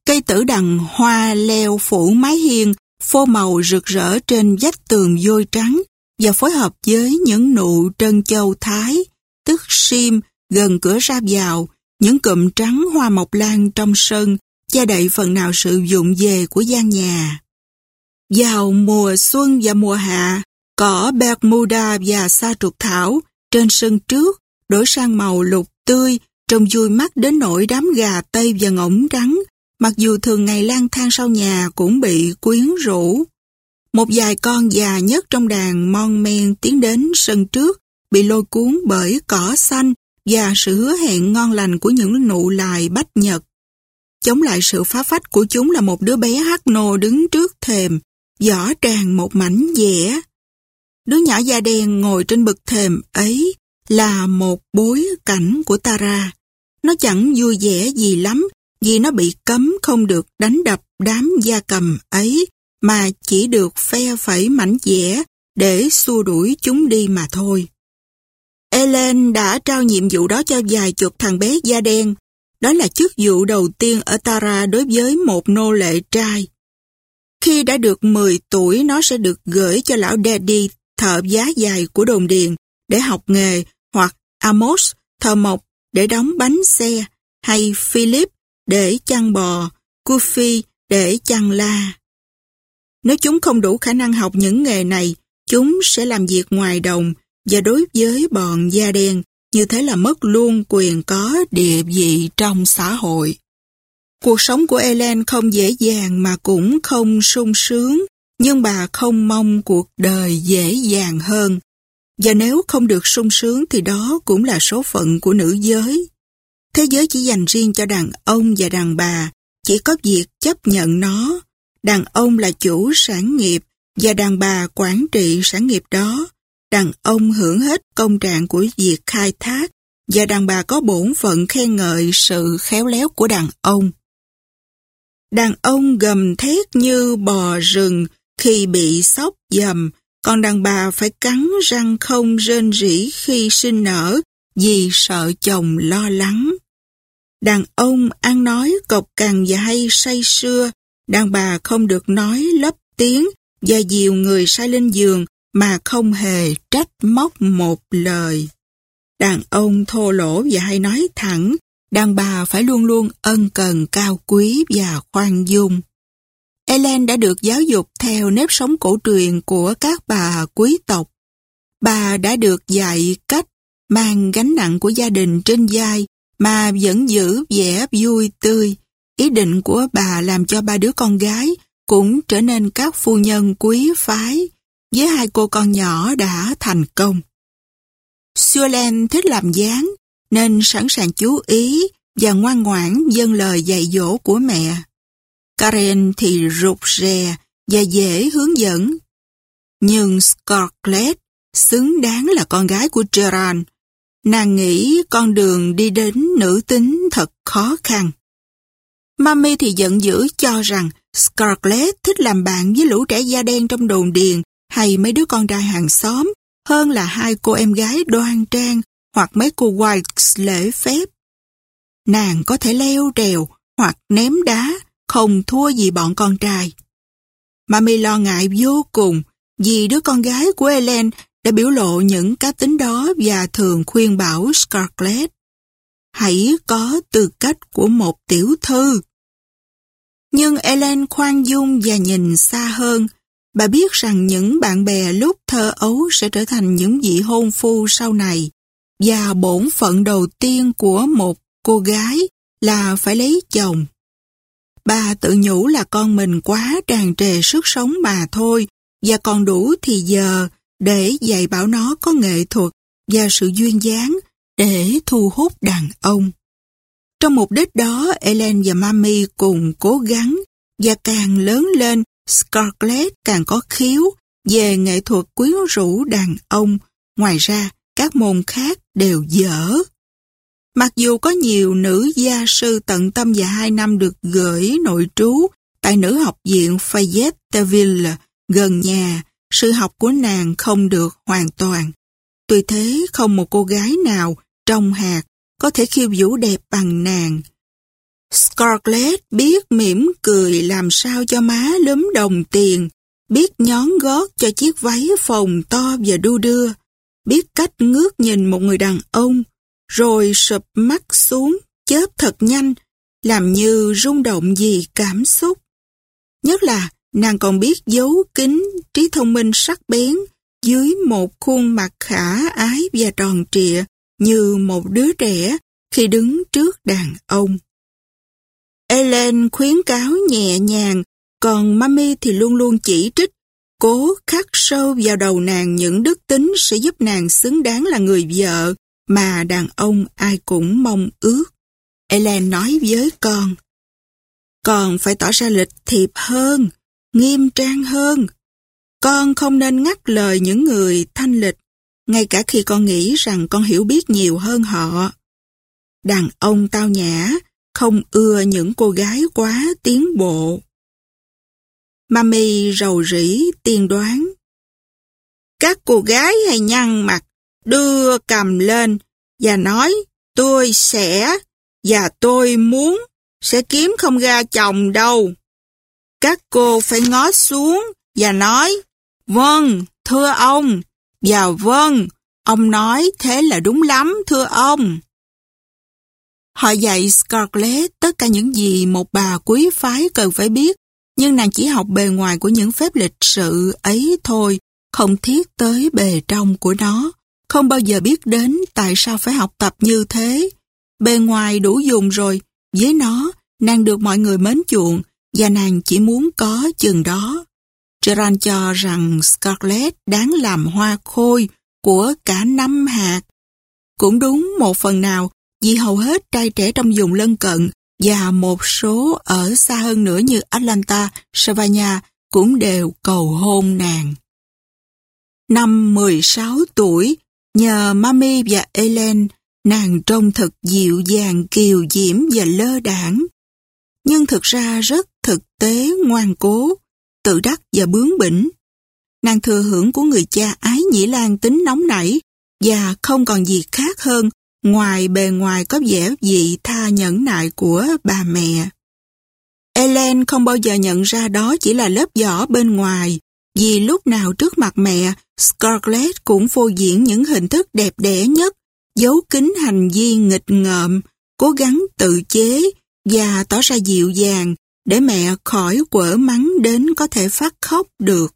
Cây tử đằng hoa leo phủ mái hiên, phô màu rực rỡ trên vách tường vôi trắng và phối hợp với những nụ trân châu Thái, tức sim gần cửa ra vào, những cụm trắng hoa mộc lan trong sân, che đậy phần nào sự dụng về của gian nhà. Vào mùa xuân và mùa hạ, cỏ Bermuda và sa trục thảo trên sân trước đổi sang màu lục tươi, trông vui mắt đến nỗi đám gà tây và ngỗng trắng, mặc dù thường ngày lang thang sau nhà cũng bị quyến rũ. Một vài con già nhất trong đàn mon men tiến đến sân trước, bị lôi cuốn bởi cỏ xanh và sự hứa hẹn ngon lành của những nụ lài bách nhật. Chống lại sự phá phách của chúng là một đứa bé hắc nô đứng trước thềm, giỏ tràn một mảnh dẻ. Đứa nhỏ da đen ngồi trên bực thềm ấy là một bối cảnh của Tara. Nó chẳng vui vẻ gì lắm vì nó bị cấm không được đánh đập đám gia cầm ấy mà chỉ được phe phẩy mảnh dẻ để xua đuổi chúng đi mà thôi. Ellen đã trao nhiệm vụ đó cho vài chục thằng bé da đen. Đó là chức vụ đầu tiên ở Tara đối với một nô lệ trai. Khi đã được 10 tuổi, nó sẽ được gửi cho lão Daddy thợ giá dài của đồn điền để học nghề hoặc Amos thợ mộc để đóng bánh xe hay Philip để chăn bò, Kufi để chăn la. Nếu chúng không đủ khả năng học những nghề này, chúng sẽ làm việc ngoài đồng và đối với bọn da đen, như thế là mất luôn quyền có địa vị trong xã hội. Cuộc sống của Ellen không dễ dàng mà cũng không sung sướng, nhưng bà không mong cuộc đời dễ dàng hơn. Và nếu không được sung sướng thì đó cũng là số phận của nữ giới. Thế giới chỉ dành riêng cho đàn ông và đàn bà, chỉ có việc chấp nhận nó. Đàn ông là chủ sản nghiệp và đàn bà quản trị sản nghiệp đó. Đàn ông hưởng hết công trạng của việc khai thác và đàn bà có bổn phận khen ngợi sự khéo léo của đàn ông. Đàn ông gầm thét như bò rừng khi bị sóc dầm, còn đàn bà phải cắn răng không rên rỉ khi sinh nở vì sợ chồng lo lắng. Đàn ông ăn nói cộc cằn và hay say sưa, đàn bà không được nói lấp tiếng và dìu người sai lên giường mà không hề trách móc một lời. Đàn ông thô lỗ và hay nói thẳng, đàn bà phải luôn luôn ân cần cao quý và khoan dung. Ellen đã được giáo dục theo nếp sống cổ truyền của các bà quý tộc. Bà đã được dạy cách mang gánh nặng của gia đình trên vai mà vẫn giữ vẻ vui tươi. Ý định của bà làm cho ba đứa con gái cũng trở nên các phu nhân quý phái, với hai cô con nhỏ đã thành công. Suelen thích làm dáng, nên sẵn sàng chú ý và ngoan ngoãn dâng lời dạy dỗ của mẹ. Karen thì rụt rè và dễ hướng dẫn. Nhưng Scarlett xứng đáng là con gái của Gerard. Nàng nghĩ con đường đi đến nữ tính thật khó khăn. Mami thì giận dữ cho rằng Scarlett thích làm bạn với lũ trẻ da đen trong đồn điền hay mấy đứa con trai hàng xóm hơn là hai cô em gái đoan trang hoặc mấy cô Whites lễ phép. Nàng có thể leo trèo hoặc ném đá, không thua gì bọn con trai. Mami lo ngại vô cùng vì đứa con gái của Ellen đã biểu lộ những cá tính đó và thường khuyên bảo Scarlett hãy có tư cách của một tiểu thư. Nhưng Ellen khoan dung và nhìn xa hơn, Bà biết rằng những bạn bè lúc thơ ấu sẽ trở thành những vị hôn phu sau này và bổn phận đầu tiên của một cô gái là phải lấy chồng. Bà tự nhủ là con mình quá tràn trề sức sống mà thôi và còn đủ thì giờ để dạy bảo nó có nghệ thuật và sự duyên dáng để thu hút đàn ông. Trong mục đích đó, Ellen và Mami cùng cố gắng và càng lớn lên Scarlett càng có khiếu về nghệ thuật quyến rũ đàn ông, ngoài ra các môn khác đều dở. Mặc dù có nhiều nữ gia sư tận tâm và hai năm được gửi nội trú tại nữ học viện Fayetteville gần nhà, sự học của nàng không được hoàn toàn. Tuy thế không một cô gái nào trong hạt có thể khiêu vũ đẹp bằng nàng. Scarlett biết mỉm cười làm sao cho má lúm đồng tiền, biết nhón gót cho chiếc váy phồng to và đu đưa, biết cách ngước nhìn một người đàn ông, rồi sụp mắt xuống, chớp thật nhanh, làm như rung động gì cảm xúc. Nhất là nàng còn biết giấu kín trí thông minh sắc bén dưới một khuôn mặt khả ái và tròn trịa như một đứa trẻ khi đứng trước đàn ông. Ellen khuyến cáo nhẹ nhàng, còn Mami thì luôn luôn chỉ trích, cố khắc sâu vào đầu nàng những đức tính sẽ giúp nàng xứng đáng là người vợ mà đàn ông ai cũng mong ước. Ellen nói với con, con phải tỏ ra lịch thiệp hơn, nghiêm trang hơn. Con không nên ngắt lời những người thanh lịch, ngay cả khi con nghĩ rằng con hiểu biết nhiều hơn họ. Đàn ông tao nhã, không ưa những cô gái quá tiến bộ. Mami rầu rĩ tiên đoán. Các cô gái hay nhăn mặt, đưa cầm lên và nói tôi sẽ và tôi muốn sẽ kiếm không ra chồng đâu. Các cô phải ngó xuống và nói Vâng, thưa ông. Và vâng, ông nói thế là đúng lắm, thưa ông. Họ dạy Scarlett tất cả những gì một bà quý phái cần phải biết, nhưng nàng chỉ học bề ngoài của những phép lịch sự ấy thôi, không thiết tới bề trong của nó, không bao giờ biết đến tại sao phải học tập như thế. Bề ngoài đủ dùng rồi, với nó, nàng được mọi người mến chuộng, và nàng chỉ muốn có chừng đó. Gerard cho rằng Scarlett đáng làm hoa khôi của cả năm hạt. Cũng đúng một phần nào vì hầu hết trai trẻ trong vùng lân cận và một số ở xa hơn nữa như Atlanta, Savannah cũng đều cầu hôn nàng. Năm 16 tuổi, nhờ Mami và Ellen, nàng trông thật dịu dàng, kiều diễm và lơ đảng. Nhưng thực ra rất thực tế, ngoan cố, tự đắc và bướng bỉnh. Nàng thừa hưởng của người cha ái nhĩ lan tính nóng nảy và không còn gì khác hơn ngoài bề ngoài có vẻ dị tha nhẫn nại của bà mẹ. Ellen không bao giờ nhận ra đó chỉ là lớp vỏ bên ngoài, vì lúc nào trước mặt mẹ, Scarlett cũng phô diễn những hình thức đẹp đẽ nhất, giấu kín hành vi nghịch ngợm, cố gắng tự chế và tỏ ra dịu dàng để mẹ khỏi quở mắng đến có thể phát khóc được.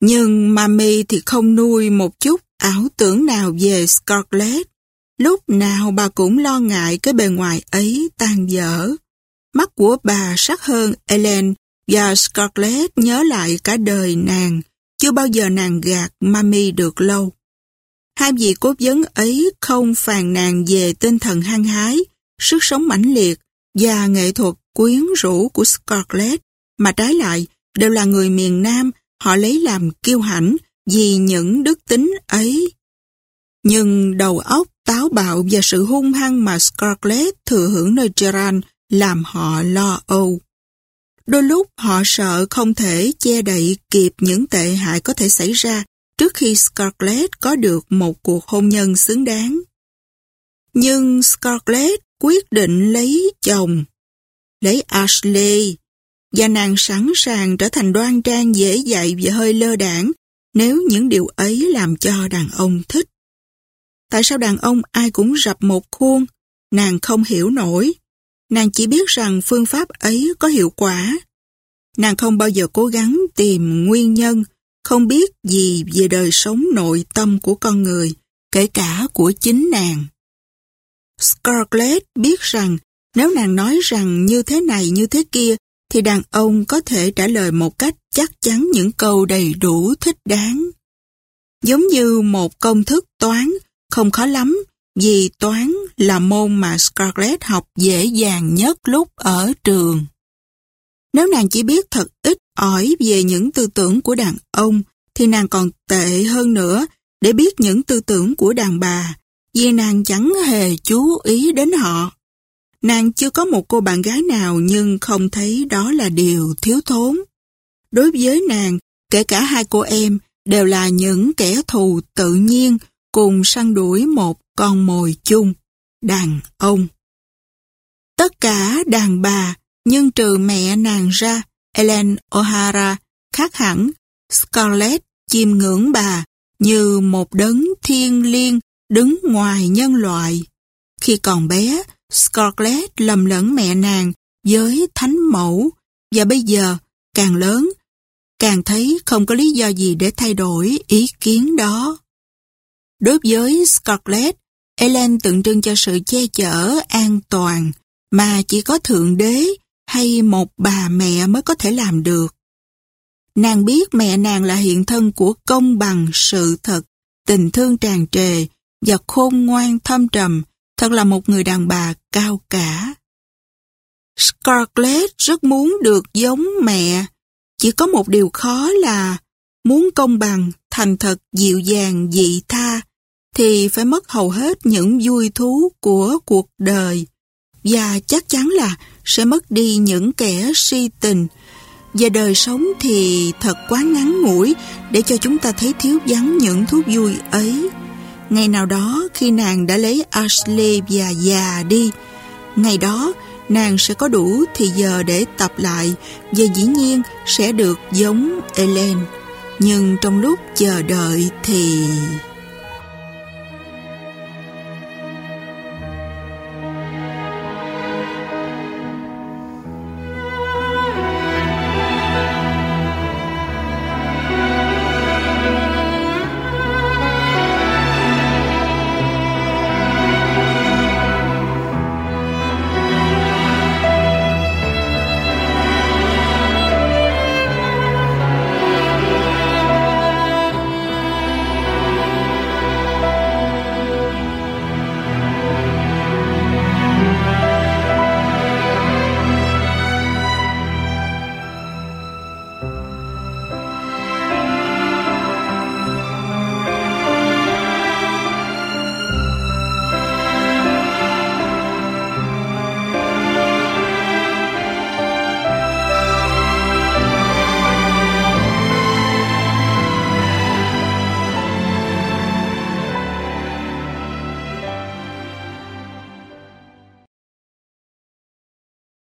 Nhưng Mami thì không nuôi một chút ảo tưởng nào về Scarlett. Lúc nào bà cũng lo ngại cái bề ngoài ấy tan dở. Mắt của bà sắc hơn Ellen và Scarlett nhớ lại cả đời nàng, chưa bao giờ nàng gạt Mami được lâu. Hai vị cố vấn ấy không phàn nàn về tinh thần hăng hái, sức sống mãnh liệt và nghệ thuật quyến rũ của Scarlett, mà trái lại đều là người miền Nam, họ lấy làm kiêu hãnh vì những đức tính ấy. Nhưng đầu óc táo bạo và sự hung hăng mà Scarlett thừa hưởng nơi Gerard làm họ lo âu. Đôi lúc họ sợ không thể che đậy kịp những tệ hại có thể xảy ra trước khi Scarlett có được một cuộc hôn nhân xứng đáng. Nhưng Scarlett quyết định lấy chồng, lấy Ashley, và nàng sẵn sàng trở thành đoan trang dễ dạy và hơi lơ đảng nếu những điều ấy làm cho đàn ông thích. Tại sao đàn ông ai cũng rập một khuôn? Nàng không hiểu nổi. Nàng chỉ biết rằng phương pháp ấy có hiệu quả. Nàng không bao giờ cố gắng tìm nguyên nhân, không biết gì về đời sống nội tâm của con người, kể cả của chính nàng. Scarlett biết rằng nếu nàng nói rằng như thế này như thế kia thì đàn ông có thể trả lời một cách chắc chắn những câu đầy đủ thích đáng. Giống như một công thức toán không khó lắm vì toán là môn mà Scarlett học dễ dàng nhất lúc ở trường. Nếu nàng chỉ biết thật ít ỏi về những tư tưởng của đàn ông thì nàng còn tệ hơn nữa để biết những tư tưởng của đàn bà vì nàng chẳng hề chú ý đến họ. Nàng chưa có một cô bạn gái nào nhưng không thấy đó là điều thiếu thốn. Đối với nàng, kể cả hai cô em đều là những kẻ thù tự nhiên cùng săn đuổi một con mồi chung, đàn ông. Tất cả đàn bà, nhưng trừ mẹ nàng ra, Ellen O'Hara, khác hẳn, Scarlett chiêm ngưỡng bà như một đấng thiên liêng đứng ngoài nhân loại. Khi còn bé, Scarlett lầm lẫn mẹ nàng với thánh mẫu và bây giờ, càng lớn, càng thấy không có lý do gì để thay đổi ý kiến đó. Đối với Scarlett, Ellen tượng trưng cho sự che chở an toàn mà chỉ có Thượng Đế hay một bà mẹ mới có thể làm được. Nàng biết mẹ nàng là hiện thân của công bằng sự thật, tình thương tràn trề và khôn ngoan thâm trầm, thật là một người đàn bà cao cả. Scarlett rất muốn được giống mẹ, chỉ có một điều khó là muốn công bằng, thành thật, dịu dàng, dị tha, thì phải mất hầu hết những vui thú của cuộc đời và chắc chắn là sẽ mất đi những kẻ si tình và đời sống thì thật quá ngắn ngủi để cho chúng ta thấy thiếu vắng những thú vui ấy. Ngày nào đó khi nàng đã lấy Ashley và già đi, ngày đó nàng sẽ có đủ thì giờ để tập lại và dĩ nhiên sẽ được giống Ellen. Nhưng trong lúc chờ đợi thì...